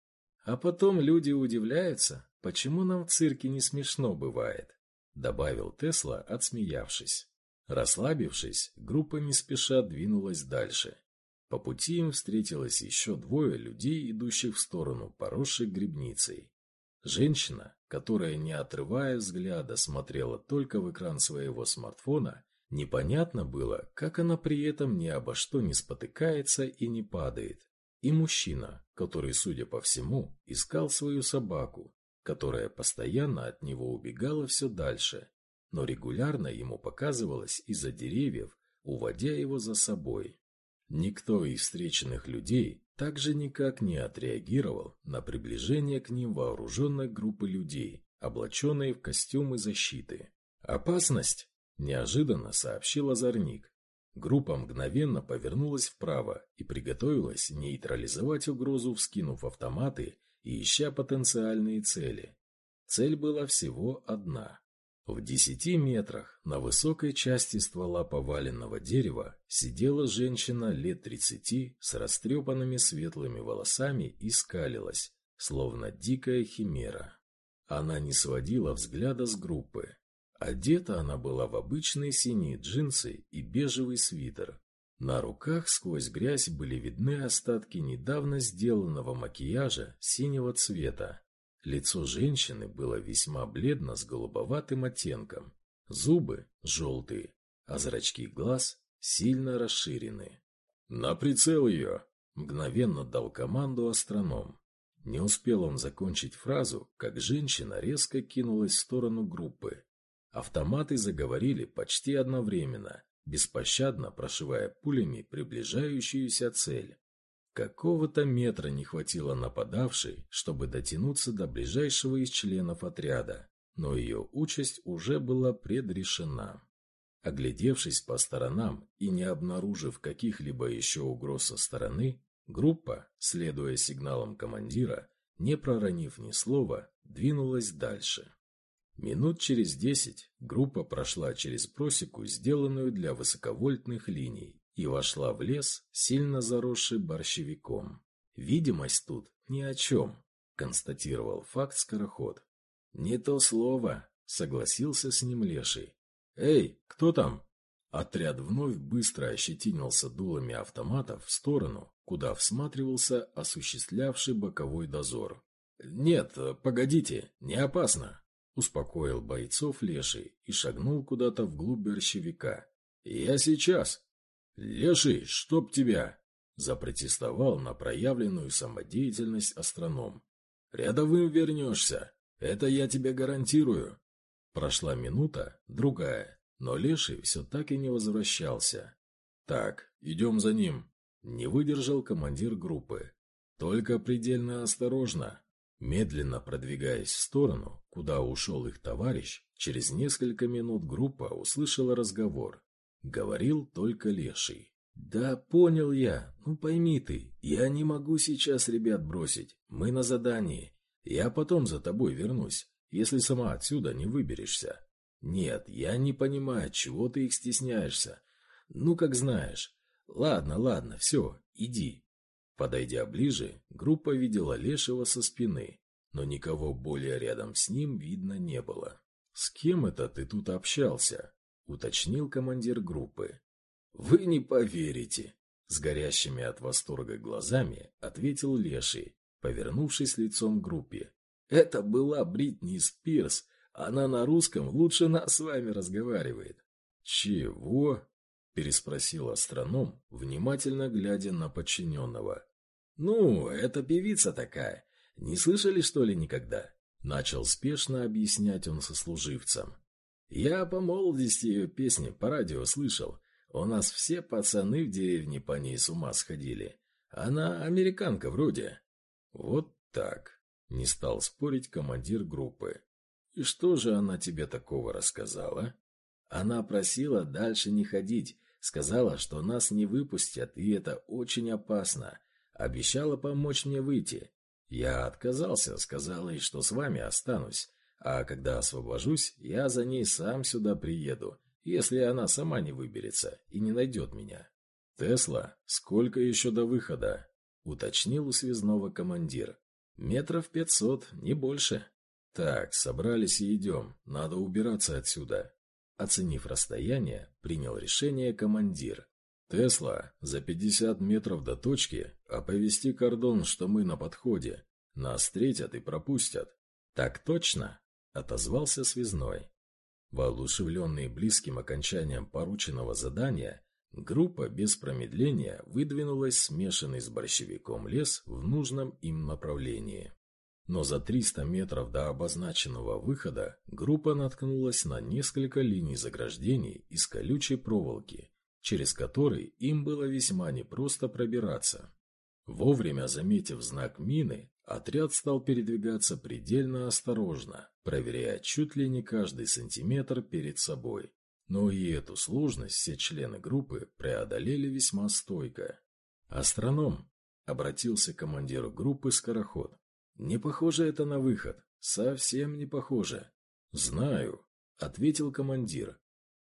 [SPEAKER 1] А потом люди удивляются, почему нам в цирке не смешно бывает, добавил Тесла, отсмеявшись. Расслабившись, группа не спеша двинулась дальше. По пути им встретилось еще двое людей, идущих в сторону поросшей грибницей. Женщина, которая, не отрывая взгляда, смотрела только в экран своего смартфона, непонятно было, как она при этом ни обо что не спотыкается и не падает. И мужчина, который, судя по всему, искал свою собаку, которая постоянно от него убегала все дальше, но регулярно ему показывалась из-за деревьев, уводя его за собой. Никто из встреченных людей также никак не отреагировал на приближение к ним вооруженной группы людей, облаченной в костюмы защиты. «Опасность!» – неожиданно сообщил озорник. Группа мгновенно повернулась вправо и приготовилась нейтрализовать угрозу, вскинув автоматы и ища потенциальные цели. Цель была всего одна. В десяти метрах на высокой части ствола поваленного дерева сидела женщина лет тридцати с растрепанными светлыми волосами и скалилась, словно дикая химера. Она не сводила взгляда с группы. Одета она была в обычные синие джинсы и бежевый свитер, на руках сквозь грязь были видны остатки недавно сделанного макияжа синего цвета. Лицо женщины было весьма бледно с голубоватым оттенком, зубы желтые, а зрачки глаз сильно расширены. «На прицел ее!» — мгновенно дал команду астроном. Не успел он закончить фразу, как женщина резко кинулась в сторону группы. Автоматы заговорили почти одновременно, беспощадно прошивая пулями приближающуюся цель. Какого-то метра не хватило нападавшей, чтобы дотянуться до ближайшего из членов отряда, но ее участь уже была предрешена. Оглядевшись по сторонам и не обнаружив каких-либо еще угроз со стороны, группа, следуя сигналам командира, не проронив ни слова, двинулась дальше. Минут через десять группа прошла через просеку, сделанную для высоковольтных линий, и вошла в лес, сильно заросший борщевиком. «Видимость тут ни о чем», — констатировал факт скороход. «Не то слово», — согласился с ним Леший. «Эй, кто там?» Отряд вновь быстро ощетинился дулами автоматов в сторону, куда всматривался осуществлявший боковой дозор. «Нет, погодите, не опасно», Успокоил бойцов Леший и шагнул куда-то вглубь борщевика. «Я сейчас!» «Леший, чтоб тебя!» Запротестовал на проявленную самодеятельность астроном. «Рядовым вернешься, это я тебе гарантирую!» Прошла минута, другая, но Леший все так и не возвращался. «Так, идем за ним!» Не выдержал командир группы. «Только предельно осторожно, Медленно продвигаясь в сторону, куда ушел их товарищ, через несколько минут группа услышала разговор. Говорил только Леший. «Да, понял я. Ну пойми ты, я не могу сейчас ребят бросить. Мы на задании. Я потом за тобой вернусь, если сама отсюда не выберешься. Нет, я не понимаю, чего ты их стесняешься. Ну, как знаешь. Ладно, ладно, все, иди, Подойдя ближе, группа видела Лешего со спины, но никого более рядом с ним видно не было. «С кем это ты тут общался?» — уточнил командир группы. Вы не поверите, с горящими от восторга глазами ответил Леший, повернувшись лицом к группе. Это была Бритни Спирс. Она на русском лучше нас с вами разговаривает. Чего? переспросил астроном, внимательно глядя на подчиненного. Ну, это певица такая. Не слышали, что ли, никогда? Начал спешно объяснять он сослуживцам. Я по молодости ее песни по радио слышал. У нас все пацаны в деревне по ней с ума сходили. Она американка вроде. Вот так. Не стал спорить командир группы. И что же она тебе такого рассказала? Она просила дальше не ходить, сказала, что нас не выпустят, и это очень опасно. Обещала помочь мне выйти. Я отказался, сказала ей, что с вами останусь. А когда освобожусь, я за ней сам сюда приеду, если она сама не выберется и не найдет меня. «Тесла, сколько еще до выхода?» — уточнил у связного командир. «Метров пятьсот, не больше». «Так, собрались и идем. Надо убираться отсюда». Оценив расстояние, принял решение командир. «Тесла, за пятьдесят метров до точки оповести кордон, что мы на подходе. Нас встретят и пропустят». «Так точно?» — отозвался связной. Воодушевленные близким окончанием порученного задания, группа без промедления выдвинулась смешанный с борщевиком лес в нужном им направлении. Но за 300 метров до обозначенного выхода группа наткнулась на несколько линий заграждений из колючей проволоки, через которые им было весьма непросто пробираться. Вовремя заметив знак мины, отряд стал передвигаться предельно осторожно, проверяя чуть ли не каждый сантиметр перед собой. Но и эту сложность все члены группы преодолели весьма стойко. «Астроном!» — обратился к командиру группы «Скороход». «Не похоже это на выход. Совсем не похоже». «Знаю», — ответил командир.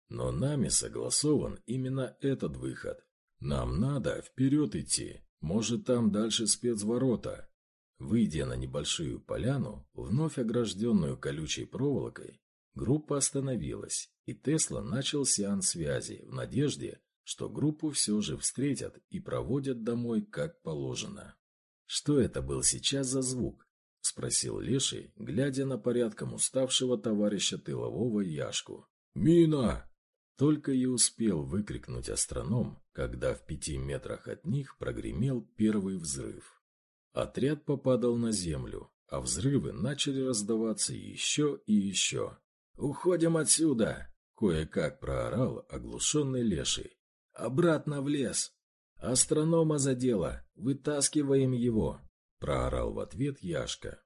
[SPEAKER 1] «Но нами согласован именно этот выход. Нам надо вперед идти. Может, там дальше спецворота. Выйдя на небольшую поляну, вновь огражденную колючей проволокой, группа остановилась, и Тесла начал сеанс связи в надежде, что группу все же встретят и проводят домой как положено. «Что это был сейчас за звук?» — спросил Леший, глядя на порядком уставшего товарища тылового Яшку. «Мина!» Только и успел выкрикнуть астроном, когда в пяти метрах от них прогремел первый взрыв. Отряд попадал на землю, а взрывы начали раздаваться еще и еще. «Уходим отсюда!» — кое-как проорал оглушенный леший. «Обратно в лес!» «Астронома задело! Вытаскиваем его!» — проорал в ответ Яшка.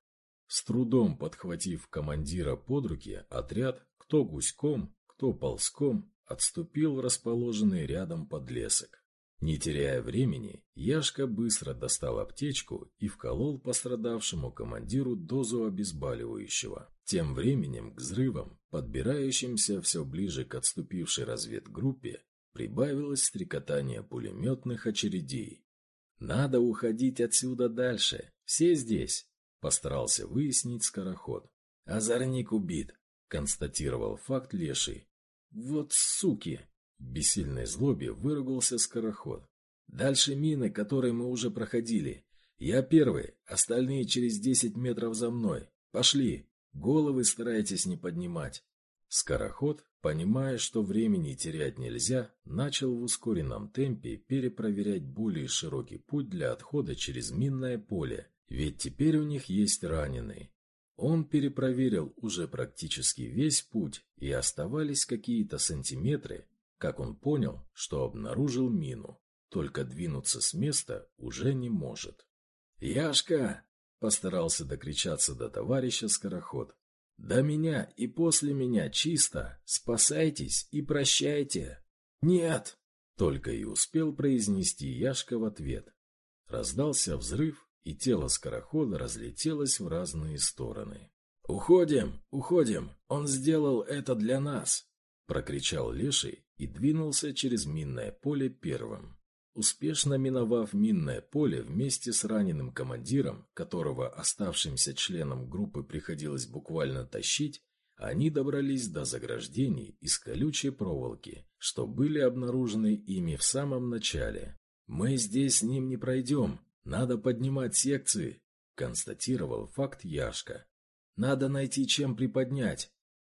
[SPEAKER 1] С трудом подхватив командира под руки, отряд, кто гуськом, кто ползком, отступил в расположенный рядом подлесок. Не теряя времени, Яшка быстро достал аптечку и вколол пострадавшему командиру дозу обезболивающего. Тем временем к взрывам, подбирающимся все ближе к отступившей разведгруппе, прибавилось стрекотание пулеметных очередей. «Надо уходить отсюда дальше. Все здесь», — постарался выяснить скороход. «Озорник убит», — констатировал факт Леший, «Вот суки!» — бессильной злобе выругался скороход. «Дальше мины, которые мы уже проходили. Я первый, остальные через десять метров за мной. Пошли! Головы старайтесь не поднимать!» Скороход, понимая, что времени терять нельзя, начал в ускоренном темпе перепроверять более широкий путь для отхода через минное поле, ведь теперь у них есть раненый. Он перепроверил уже практически весь путь, и оставались какие-то сантиметры, как он понял, что обнаружил мину, только двинуться с места уже не может. «Яшка!» — постарался докричаться до товарища Скороход. «До меня и после меня чисто! Спасайтесь и прощайте!» «Нет!» — только и успел произнести Яшка в ответ. Раздался взрыв, и тело скорохода разлетелось в разные стороны. «Уходим! Уходим! Он сделал это для нас!» — прокричал Леший и двинулся через минное поле первым. Успешно миновав минное поле вместе с раненым командиром, которого оставшимся членам группы приходилось буквально тащить, Они добрались до заграждений из колючей проволоки, что были обнаружены ими в самом начале. «Мы здесь с ним не пройдем, надо поднимать секции», — констатировал факт Яшка. «Надо найти чем приподнять.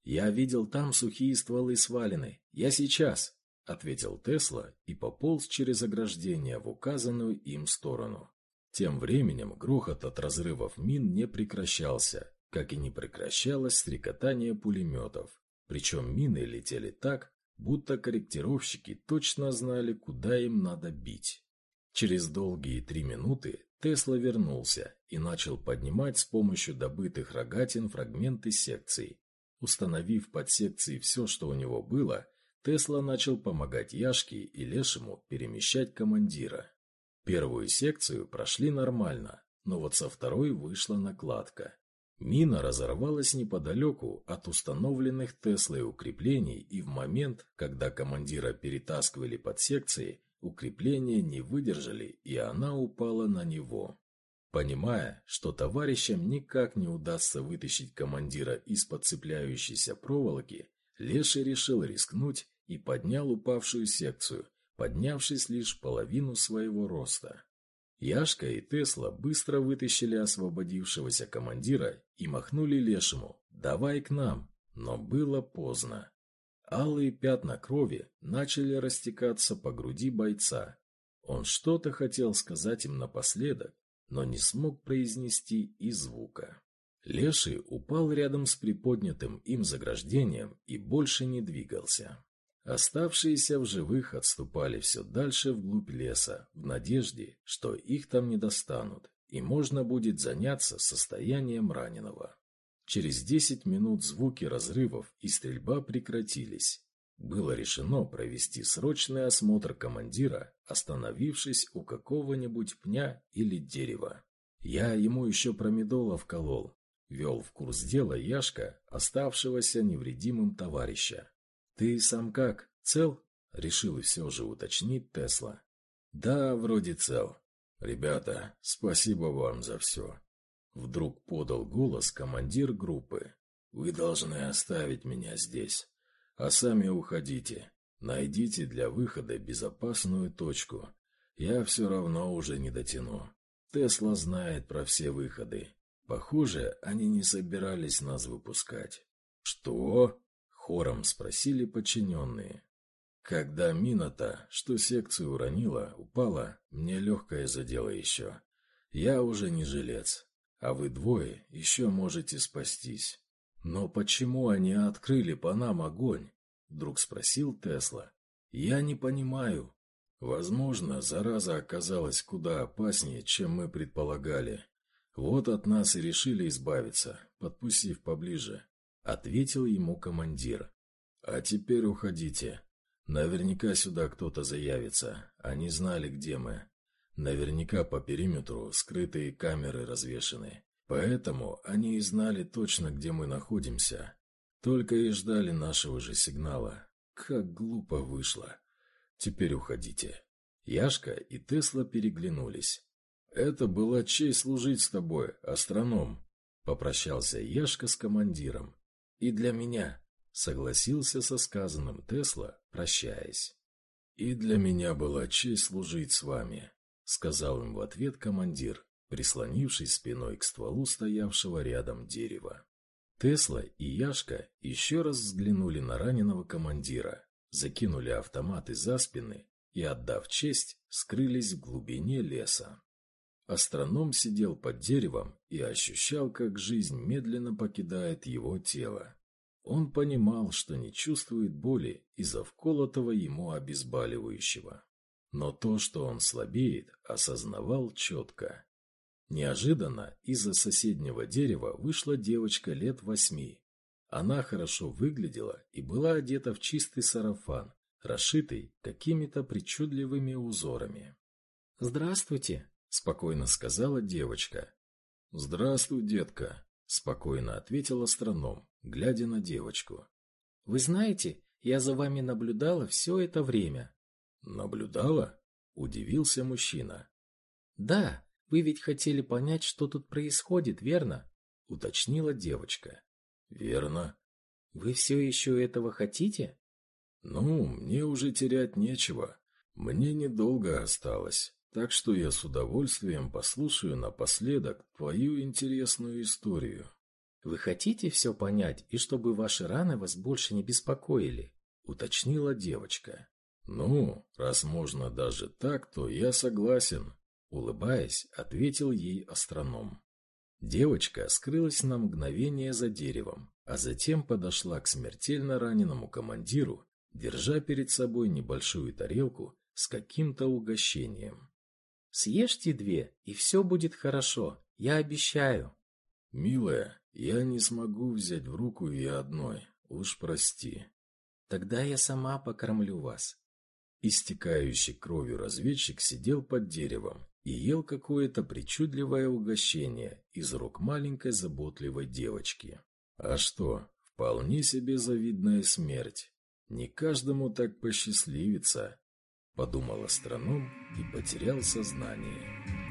[SPEAKER 1] Я видел там сухие стволы свалены. Я сейчас», — ответил Тесла и пополз через ограждение в указанную им сторону. Тем временем грохот от разрывов мин не прекращался, как и не прекращалось стрекотание пулеметов. Причем мины летели так, будто корректировщики точно знали, куда им надо бить. Через долгие три минуты Тесла вернулся и начал поднимать с помощью добытых рогатин фрагменты секций. Установив под секции все, что у него было, Тесла начал помогать Яшке и Лешему перемещать командира. Первую секцию прошли нормально, но вот со второй вышла накладка. Мина разорвалась неподалеку от установленных Теслой укреплений, и в момент, когда командира перетаскивали под секции, укрепления не выдержали, и она упала на него. Понимая, что товарищам никак не удастся вытащить командира из-под цепляющейся проволоки, Леший решил рискнуть и поднял упавшую секцию, поднявшись лишь половину своего роста. Яшка и Тесла быстро вытащили освободившегося командира и махнули лешему «давай к нам», но было поздно. Алые пятна крови начали растекаться по груди бойца. Он что-то хотел сказать им напоследок, но не смог произнести и звука. Леший упал рядом с приподнятым им заграждением и больше не двигался. Оставшиеся в живых отступали все дальше вглубь леса, в надежде, что их там не достанут, и можно будет заняться состоянием раненого. Через десять минут звуки разрывов и стрельба прекратились. Было решено провести срочный осмотр командира, остановившись у какого-нибудь пня или дерева. Я ему еще промедола колол, вел в курс дела Яшка, оставшегося невредимым товарища. «Ты сам как, цел?» — решил все же уточнить Тесла. «Да, вроде цел. Ребята, спасибо вам за все». Вдруг подал голос командир группы. «Вы должны оставить меня здесь, а сами уходите. Найдите для выхода безопасную точку. Я все равно уже не дотяну. Тесла знает про все выходы. Похоже, они не собирались нас выпускать». «Что?» Хором спросили подчиненные. Когда мина-то, что секцию уронила, упала, мне легкое задело еще. Я уже не жилец, а вы двое еще можете спастись. Но почему они открыли по нам огонь? Вдруг спросил Тесла. Я не понимаю. Возможно, зараза оказалась куда опаснее, чем мы предполагали. Вот от нас и решили избавиться, подпустив поближе. — ответил ему командир. «А теперь уходите. Наверняка сюда кто-то заявится. Они знали, где мы. Наверняка по периметру скрытые камеры развешаны. Поэтому они и знали точно, где мы находимся. Только и ждали нашего же сигнала. Как глупо вышло. Теперь уходите». Яшка и Тесла переглянулись. «Это была честь служить с тобой, астроном», — попрощался Яшка с командиром. «И для меня», — согласился со сказанным Тесла, прощаясь. «И для меня была честь служить с вами», — сказал им в ответ командир, прислонившись спиной к стволу стоявшего рядом дерева. Тесла и Яшка еще раз взглянули на раненого командира, закинули автоматы за спины и, отдав честь, скрылись в глубине леса. Астроном сидел под деревом и ощущал, как жизнь медленно покидает его тело. Он понимал, что не чувствует боли из-за вколотого ему обезболивающего. Но то, что он слабеет, осознавал четко. Неожиданно из-за соседнего дерева вышла девочка лет восьми. Она хорошо выглядела и была одета в чистый сарафан, расшитый какими-то причудливыми узорами.
[SPEAKER 4] «Здравствуйте!»
[SPEAKER 1] спокойно сказала девочка. «Здравствуй, детка», — спокойно ответил астроном, глядя на девочку.
[SPEAKER 4] «Вы знаете, я за вами наблюдала все это время».
[SPEAKER 1] «Наблюдала?» — удивился мужчина.
[SPEAKER 4] «Да, вы ведь хотели понять, что тут происходит, верно?» — уточнила девочка.
[SPEAKER 1] «Верно.
[SPEAKER 4] Вы все еще этого хотите?
[SPEAKER 1] Ну, мне уже терять нечего. Мне недолго осталось, так что я с удовольствием послушаю напоследок твою интересную историю.
[SPEAKER 4] Вы хотите все понять, и чтобы ваши раны вас больше не беспокоили? Уточнила девочка.
[SPEAKER 1] Ну, раз можно даже так, то я согласен.
[SPEAKER 4] Улыбаясь, ответил ей астроном. Девочка скрылась на мгновение за деревом, а затем подошла к смертельно раненому командиру, держа перед собой небольшую тарелку с каким-то угощением. «Съешьте две, и все будет хорошо, я обещаю».
[SPEAKER 1] «Милая, я не смогу взять в руку и одной, уж прости».
[SPEAKER 4] «Тогда я сама покормлю вас».
[SPEAKER 1] Истекающий кровью разведчик сидел под деревом и ел какое-то причудливое угощение из рук маленькой заботливой девочки. А что, вполне себе завидная смерть. Не каждому так посчастливится, подумал астроном и потерял сознание.